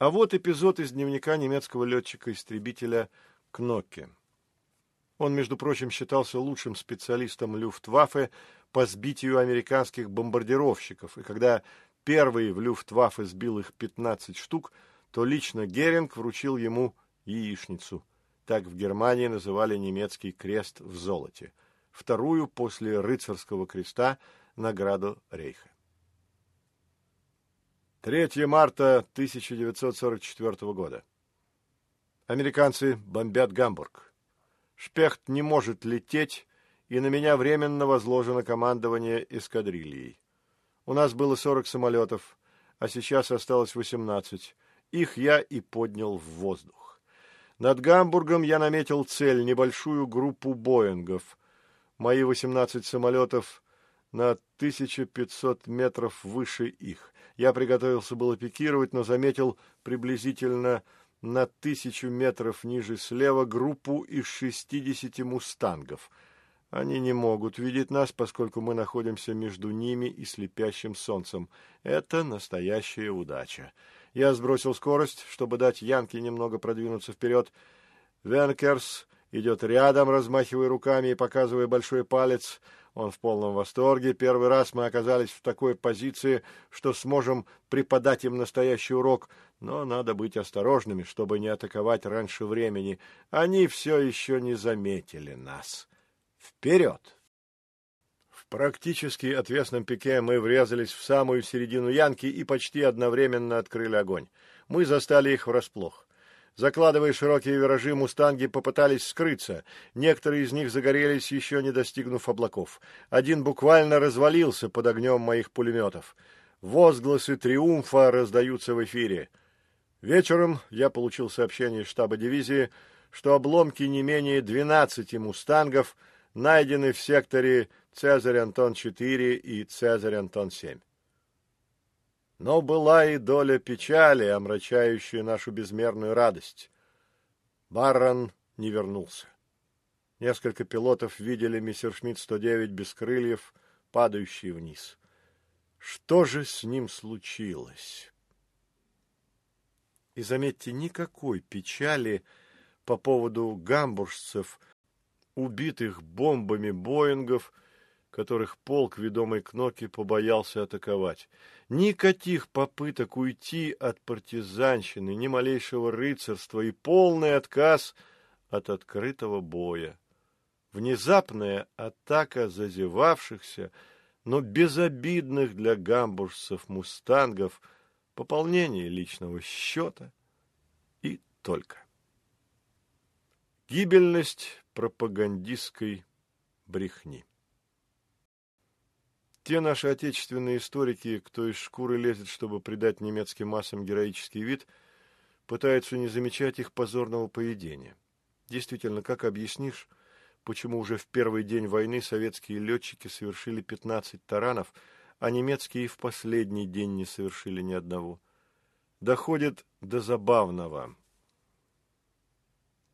А вот эпизод из дневника немецкого летчика-истребителя Кнокке. Он, между прочим, считался лучшим специалистом Люфтваффе по сбитию американских бомбардировщиков, и когда первый в Люфтваффе сбил их 15 штук, то лично Геринг вручил ему яичницу. Так в Германии называли немецкий крест в золоте. Вторую после рыцарского креста награду Рейха. 3 марта 1944 года. Американцы бомбят Гамбург. Шпехт не может лететь, и на меня временно возложено командование эскадрильей. У нас было 40 самолетов, а сейчас осталось 18. Их я и поднял в воздух. Над Гамбургом я наметил цель – небольшую группу Боингов. Мои 18 самолетов на 1500 метров выше их. Я приготовился было пикировать, но заметил приблизительно на тысячу метров ниже слева группу из шестидесяти мустангов. Они не могут видеть нас, поскольку мы находимся между ними и слепящим солнцем. Это настоящая удача. Я сбросил скорость, чтобы дать Янке немного продвинуться вперед. Венкерс идет рядом, размахивая руками и показывая большой палец — он в полном восторге. Первый раз мы оказались в такой позиции, что сможем преподать им настоящий урок, но надо быть осторожными, чтобы не атаковать раньше времени. Они все еще не заметили нас. Вперед! В практически отвесном пике мы врезались в самую середину Янки и почти одновременно открыли огонь. Мы застали их врасплох. Закладывая широкие виражи, мустанги попытались скрыться. Некоторые из них загорелись, еще не достигнув облаков. Один буквально развалился под огнем моих пулеметов. Возгласы триумфа раздаются в эфире. Вечером я получил сообщение штаба дивизии, что обломки не менее 12 мустангов найдены в секторе Цезарь-Антон-4 и Цезарь-Антон-7. Но была и доля печали, омрачающая нашу безмерную радость. Баррон не вернулся. Несколько пилотов видели Мессершмитт-109 без крыльев, падающий вниз. Что же с ним случилось? И заметьте, никакой печали по поводу гамбуржцев, убитых бомбами Боингов, которых полк, ведомый Кноки, побоялся атаковать. Никаких попыток уйти от партизанщины, ни малейшего рыцарства и полный отказ от открытого боя. Внезапная атака зазевавшихся, но безобидных для гамбуржцев мустангов, пополнение личного счета и только. Гибельность пропагандистской брехни. Те наши отечественные историки, кто из шкуры лезет, чтобы придать немецким массам героический вид, пытаются не замечать их позорного поведения. Действительно, как объяснишь, почему уже в первый день войны советские летчики совершили 15 таранов, а немецкие в последний день не совершили ни одного? Доходит до забавного.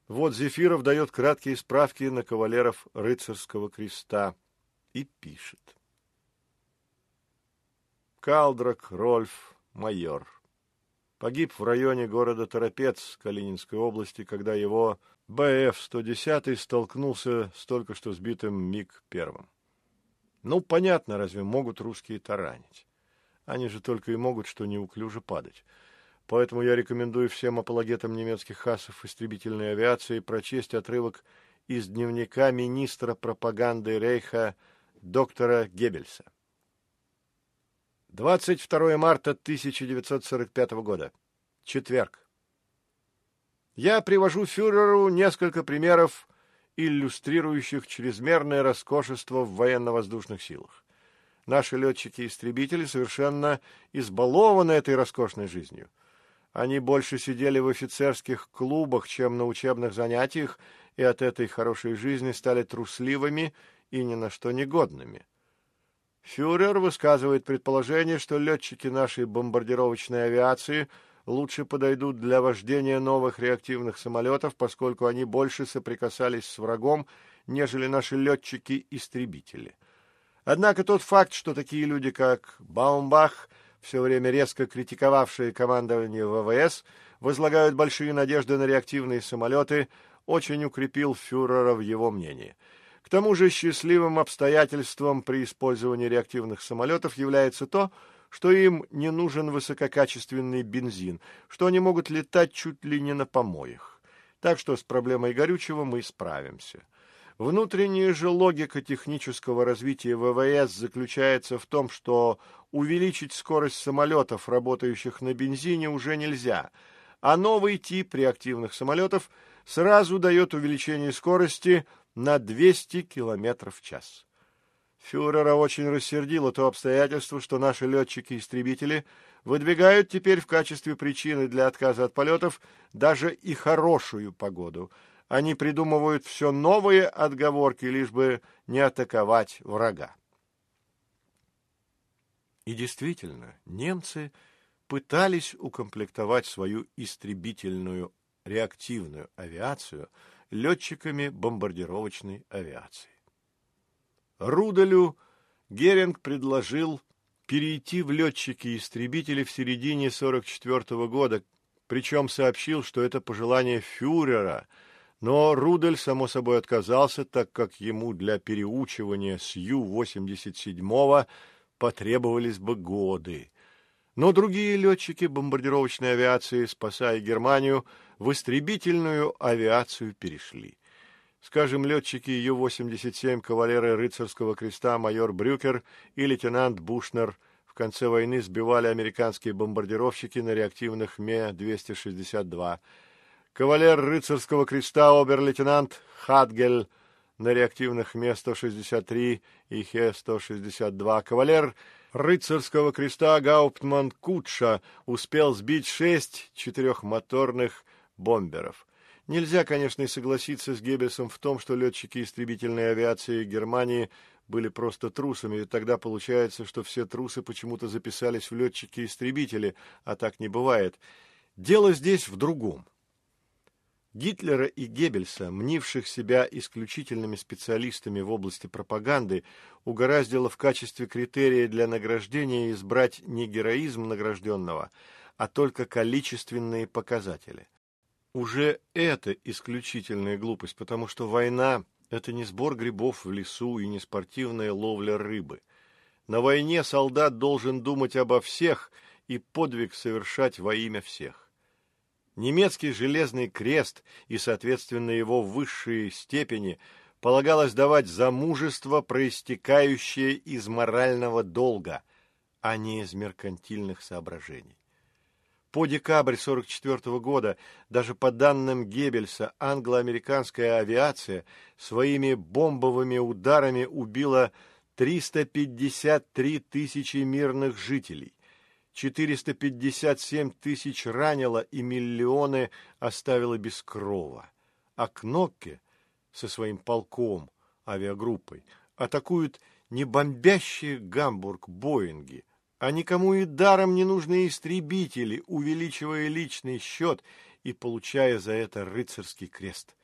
Вот Зефиров дает краткие справки на кавалеров рыцарского креста и пишет. Калдрак Рольф, майор. Погиб в районе города Торопец Калининской области, когда его БФ-110 столкнулся с только что сбитым МиГ-1. Ну, понятно, разве могут русские таранить? Они же только и могут что неуклюже падать. Поэтому я рекомендую всем апологетам немецких хасов истребительной авиации прочесть отрывок из дневника министра пропаганды Рейха доктора Геббельса. 22 марта 1945 года. Четверг. Я привожу фюреру несколько примеров, иллюстрирующих чрезмерное роскошество в военно-воздушных силах. Наши летчики-истребители совершенно избалованы этой роскошной жизнью. Они больше сидели в офицерских клубах, чем на учебных занятиях, и от этой хорошей жизни стали трусливыми и ни на что негодными. Фюрер высказывает предположение, что летчики нашей бомбардировочной авиации лучше подойдут для вождения новых реактивных самолетов, поскольку они больше соприкасались с врагом, нежели наши летчики-истребители. Однако тот факт, что такие люди, как Баумбах, все время резко критиковавшие командование ВВС, возлагают большие надежды на реактивные самолеты, очень укрепил фюрера в его мнении. К тому же счастливым обстоятельством при использовании реактивных самолетов является то, что им не нужен высококачественный бензин, что они могут летать чуть ли не на помоях. Так что с проблемой горючего мы справимся. Внутренняя же логика технического развития ВВС заключается в том, что увеличить скорость самолетов, работающих на бензине, уже нельзя, а новый тип реактивных самолетов сразу дает увеличение скорости на 200 км в час. Фюрера очень рассердило то обстоятельство, что наши летчики-истребители выдвигают теперь в качестве причины для отказа от полетов даже и хорошую погоду – они придумывают все новые отговорки, лишь бы не атаковать врага. И действительно, немцы пытались укомплектовать свою истребительную реактивную авиацию летчиками бомбардировочной авиации. Руделю Геринг предложил перейти в летчики-истребители в середине 1944 года, причем сообщил, что это пожелание фюрера – но Рудель, само собой, отказался, так как ему для переучивания с Ю-87 потребовались бы годы. Но другие летчики бомбардировочной авиации, спасая Германию, в истребительную авиацию перешли. Скажем, летчики Ю-87 кавалеры рыцарского креста майор Брюкер и лейтенант Бушнер в конце войны сбивали американские бомбардировщики на реактивных Ме-262 Кавалер рыцарского креста обер-лейтенант Хатгель на реактивных Ме-163 и Хе-162. Кавалер рыцарского креста Гауптман Кутша успел сбить шесть четырехмоторных бомберов. Нельзя, конечно, и согласиться с Геббельсом в том, что летчики истребительной авиации Германии были просто трусами, и тогда получается, что все трусы почему-то записались в летчики-истребители, а так не бывает. Дело здесь в другом. Гитлера и Геббельса, мнивших себя исключительными специалистами в области пропаганды, угораздило в качестве критерия для награждения избрать не героизм награжденного, а только количественные показатели. Уже это исключительная глупость, потому что война – это не сбор грибов в лесу и не спортивная ловля рыбы. На войне солдат должен думать обо всех и подвиг совершать во имя всех. Немецкий железный крест и, соответственно, его высшие степени полагалось давать за мужество, проистекающее из морального долга, а не из меркантильных соображений. По декабрь 1944 года, даже по данным Геббельса, англо-американская авиация своими бомбовыми ударами убила 353 тысячи мирных жителей. 457 тысяч ранило и миллионы оставило без крова. А Кнокке со своим полком, авиагруппой, атакуют не бомбящие Гамбург Боинги, а никому и даром не нужные истребители, увеличивая личный счет и получая за это рыцарский крест.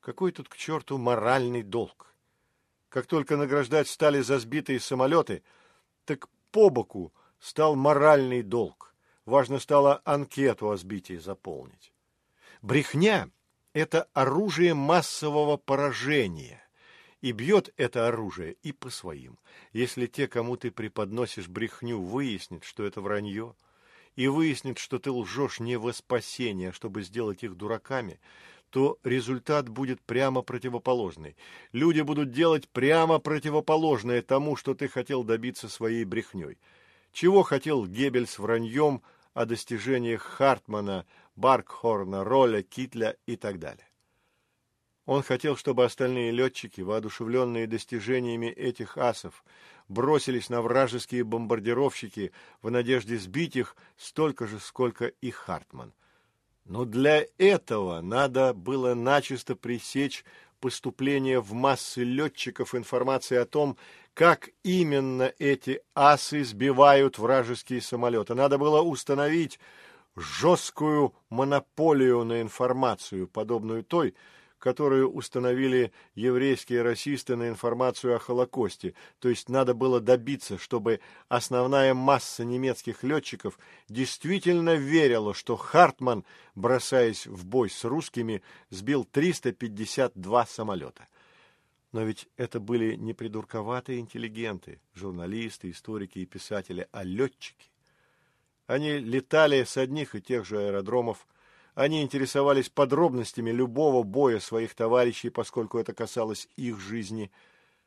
Какой тут к черту моральный долг? Как только награждать стали за сбитые самолеты, так по боку – стал моральный долг. Важно стало анкету о сбитии заполнить. Брехня – это оружие массового поражения. И бьет это оружие и по своим. Если те, кому ты преподносишь брехню, выяснят, что это вранье, и выяснят, что ты лжешь не во спасение, а чтобы сделать их дураками, то результат будет прямо противоположный. Люди будут делать прямо противоположное тому, что ты хотел добиться своей брехней – чего хотел Геббельс враньем о достижениях Хартмана, Баркхорна, Роля, Китля и так далее. Он хотел, чтобы остальные летчики, воодушевленные достижениями этих асов, бросились на вражеские бомбардировщики в надежде сбить их столько же, сколько и Хартман. Но для этого надо было начисто пресечь поступление в массы летчиков информации о том, как именно эти асы сбивают вражеские самолеты. Надо было установить жесткую монополию на информацию, подобную той, которую установили еврейские расисты на информацию о Холокосте, то есть надо было добиться, чтобы основная масса немецких летчиков действительно верила, что Хартман, бросаясь в бой с русскими, сбил 352 самолета. Но ведь это были не придурковатые интеллигенты, журналисты, историки и писатели, а летчики. Они летали с одних и тех же аэродромов, они интересовались подробностями любого боя своих товарищей, поскольку это касалось их жизни.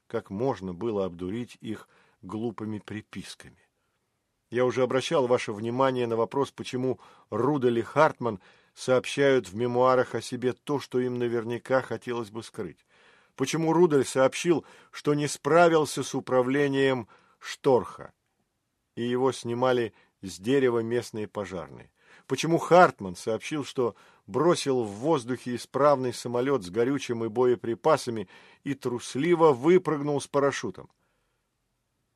Как можно было обдурить их глупыми приписками? Я уже обращал ваше внимание на вопрос, почему Рудель и Хартман сообщают в мемуарах о себе то, что им наверняка хотелось бы скрыть почему Рудель сообщил, что не справился с управлением Шторха, и его снимали с дерева местные пожарные. Почему Хартман сообщил, что бросил в воздухе исправный самолет с горючим и боеприпасами и трусливо выпрыгнул с парашютом?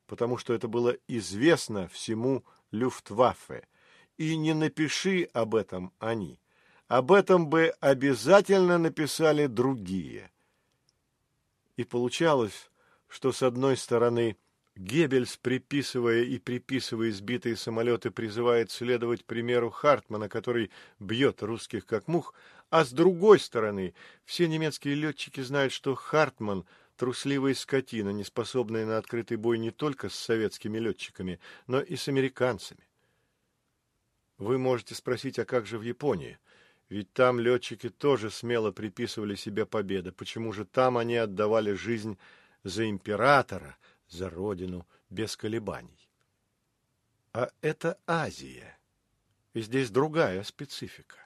Потому что это было известно всему Люфтваффе. И не напиши об этом они. Об этом бы обязательно написали другие. И получалось, что с одной стороны Геббельс, приписывая и приписывая сбитые самолеты, призывает следовать примеру Хартмана, который бьет русских как мух, а с другой стороны все немецкие летчики знают, что Хартман – трусливая скотина, не способная на открытый бой не только с советскими летчиками, но и с американцами. Вы можете спросить, а как же в Японии – ведь там летчики тоже смело приписывали себе победы. Почему же там они отдавали жизнь за императора, за родину, без колебаний? А это Азия. И здесь другая специфика.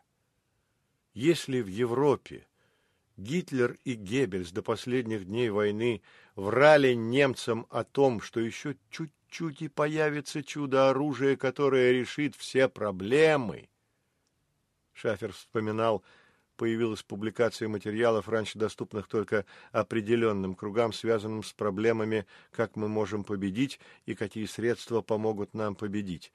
Если в Европе Гитлер и Геббельс до последних дней войны врали немцам о том, что еще чуть-чуть и появится чудо-оружие, которое решит все проблемы – Шафер вспоминал, появилась публикация материалов, раньше доступных только определенным кругам, связанным с проблемами, как мы можем победить и какие средства помогут нам победить.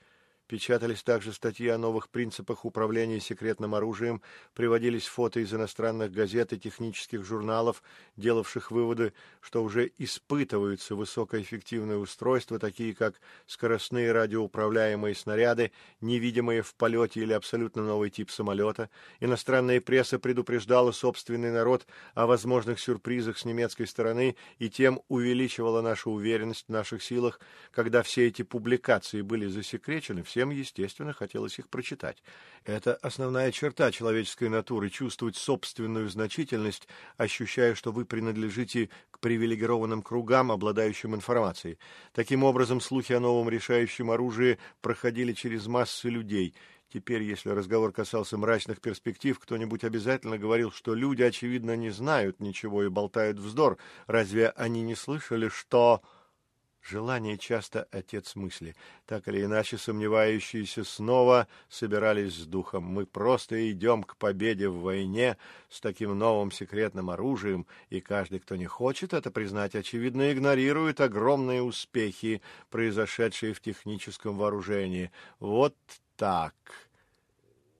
Печатались также статьи о новых принципах управления секретным оружием, приводились фото из иностранных газет и технических журналов, делавших выводы, что уже испытываются высокоэффективные устройства, такие как скоростные радиоуправляемые снаряды, невидимые в полете или абсолютно новый тип самолета. Иностранная пресса предупреждала собственный народ о возможных сюрпризах с немецкой стороны и тем увеличивала нашу уверенность в наших силах. Когда все эти публикации были засекречены, все всем, естественно, хотелось их прочитать. Это основная черта человеческой натуры — чувствовать собственную значительность, ощущая, что вы принадлежите к привилегированным кругам, обладающим информацией. Таким образом, слухи о новом решающем оружии проходили через массы людей — Теперь, если разговор касался мрачных перспектив, кто-нибудь обязательно говорил, что люди, очевидно, не знают ничего и болтают вздор. Разве они не слышали, что... Желание часто отец мысли. Так или иначе, сомневающиеся снова собирались с духом. Мы просто идем к победе в войне с таким новым секретным оружием, и каждый, кто не хочет это признать, очевидно, игнорирует огромные успехи, произошедшие в техническом вооружении. Вот так.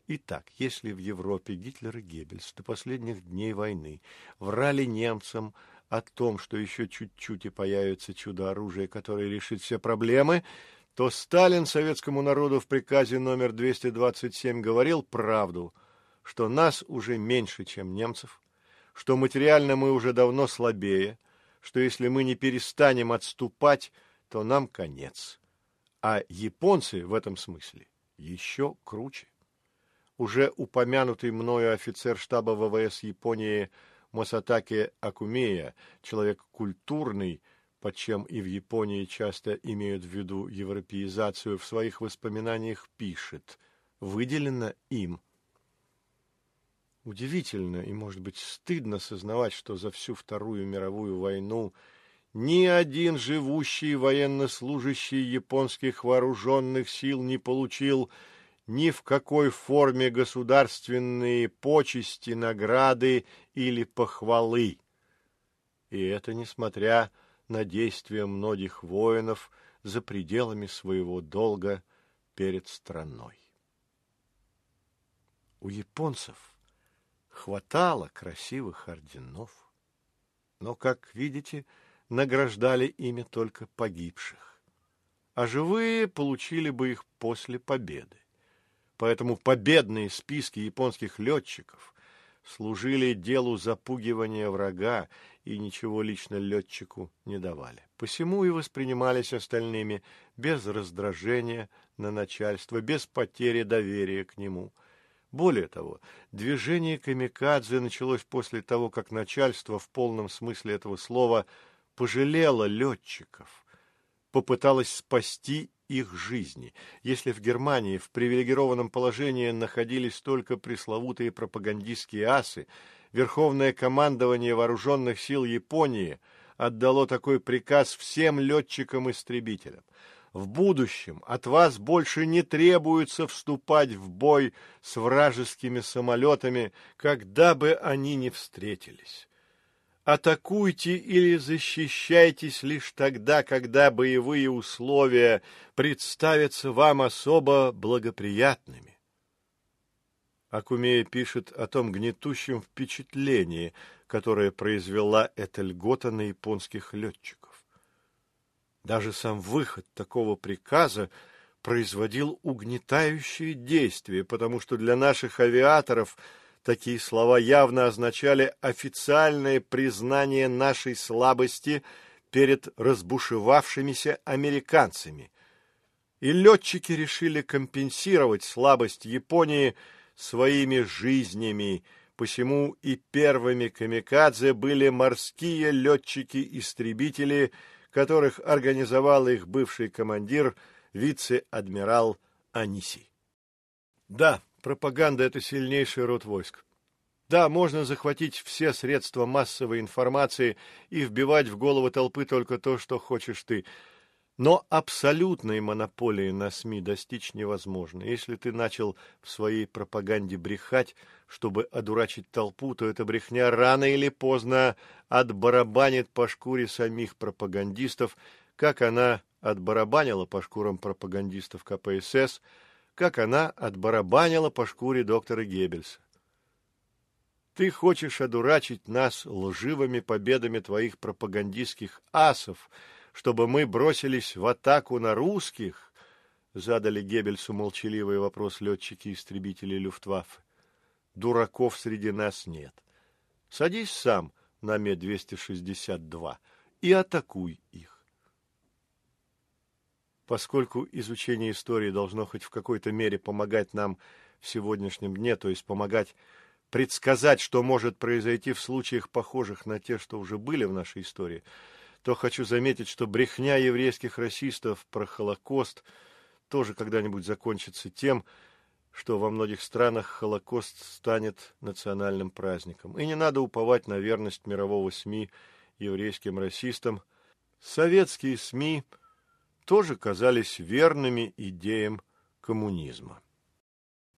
Итак, если в Европе Гитлер и Геббельс до последних дней войны врали немцам о том, что еще чуть-чуть и появится чудо-оружие, которое решит все проблемы, то Сталин советскому народу в приказе номер 227 говорил правду, что нас уже меньше, чем немцев, что материально мы уже давно слабее, что если мы не перестанем отступать, то нам конец. А японцы в этом смысле еще круче. Уже упомянутый мною офицер штаба ВВС Японии Масатаки Акумея, человек культурный, под чем и в Японии часто имеют в виду европеизацию, в своих воспоминаниях пишет «выделено им». Удивительно и, может быть, стыдно сознавать, что за всю Вторую мировую войну ни один живущий военнослужащий японских вооруженных сил не получил ни в какой форме государственные почести, награды или похвалы. И это несмотря на действия многих воинов за пределами своего долга перед страной. У японцев хватало красивых орденов. Но, как видите, награждали ими только погибших, а живые получили бы их после победы. Поэтому победные списки японских летчиков служили делу запугивания врага и ничего лично летчику не давали. Посему и воспринимались остальными без раздражения на начальство, без потери доверия к нему. Более того, движение камикадзе началось после того, как начальство в полном смысле этого слова пожалело летчиков, попыталось спасти их жизни. Если в Германии в привилегированном положении находились только пресловутые пропагандистские асы, Верховное командование вооруженных сил Японии отдало такой приказ всем летчикам-истребителям. В будущем от вас больше не требуется вступать в бой с вражескими самолетами, когда бы они ни встретились атакуйте или защищайтесь лишь тогда, когда боевые условия представятся вам особо благоприятными. Акумея пишет о том гнетущем впечатлении, которое произвела эта льгота на японских летчиков. Даже сам выход такого приказа производил угнетающее действие, потому что для наших авиаторов – Такие слова явно означали официальное признание нашей слабости перед разбушевавшимися американцами. И летчики решили компенсировать слабость Японии своими жизнями, посему и первыми камикадзе были морские летчики-истребители, которых организовал их бывший командир, вице-адмирал Аниси. Да, Пропаганда – это сильнейший род войск. Да, можно захватить все средства массовой информации и вбивать в голову толпы только то, что хочешь ты. Но абсолютной монополии на СМИ достичь невозможно. Если ты начал в своей пропаганде брехать, чтобы одурачить толпу, то эта брехня рано или поздно отбарабанит по шкуре самих пропагандистов, как она отбарабанила по шкурам пропагандистов КПСС – как она отбарабанила по шкуре доктора Геббельса. Ты хочешь одурачить нас лживыми победами твоих пропагандистских асов, чтобы мы бросились в атаку на русских? Задали Геббельсу молчаливый вопрос летчики-истребители Люфтваффе. Дураков среди нас нет. Садись сам на Ме-262 и атакуй их поскольку изучение истории должно хоть в какой-то мере помогать нам в сегодняшнем дне, то есть помогать предсказать, что может произойти в случаях, похожих на те, что уже были в нашей истории, то хочу заметить, что брехня еврейских расистов про Холокост тоже когда-нибудь закончится тем, что во многих странах Холокост станет национальным праздником. И не надо уповать на верность мирового СМИ еврейским расистам. Советские СМИ – тоже казались верными идеям коммунизма.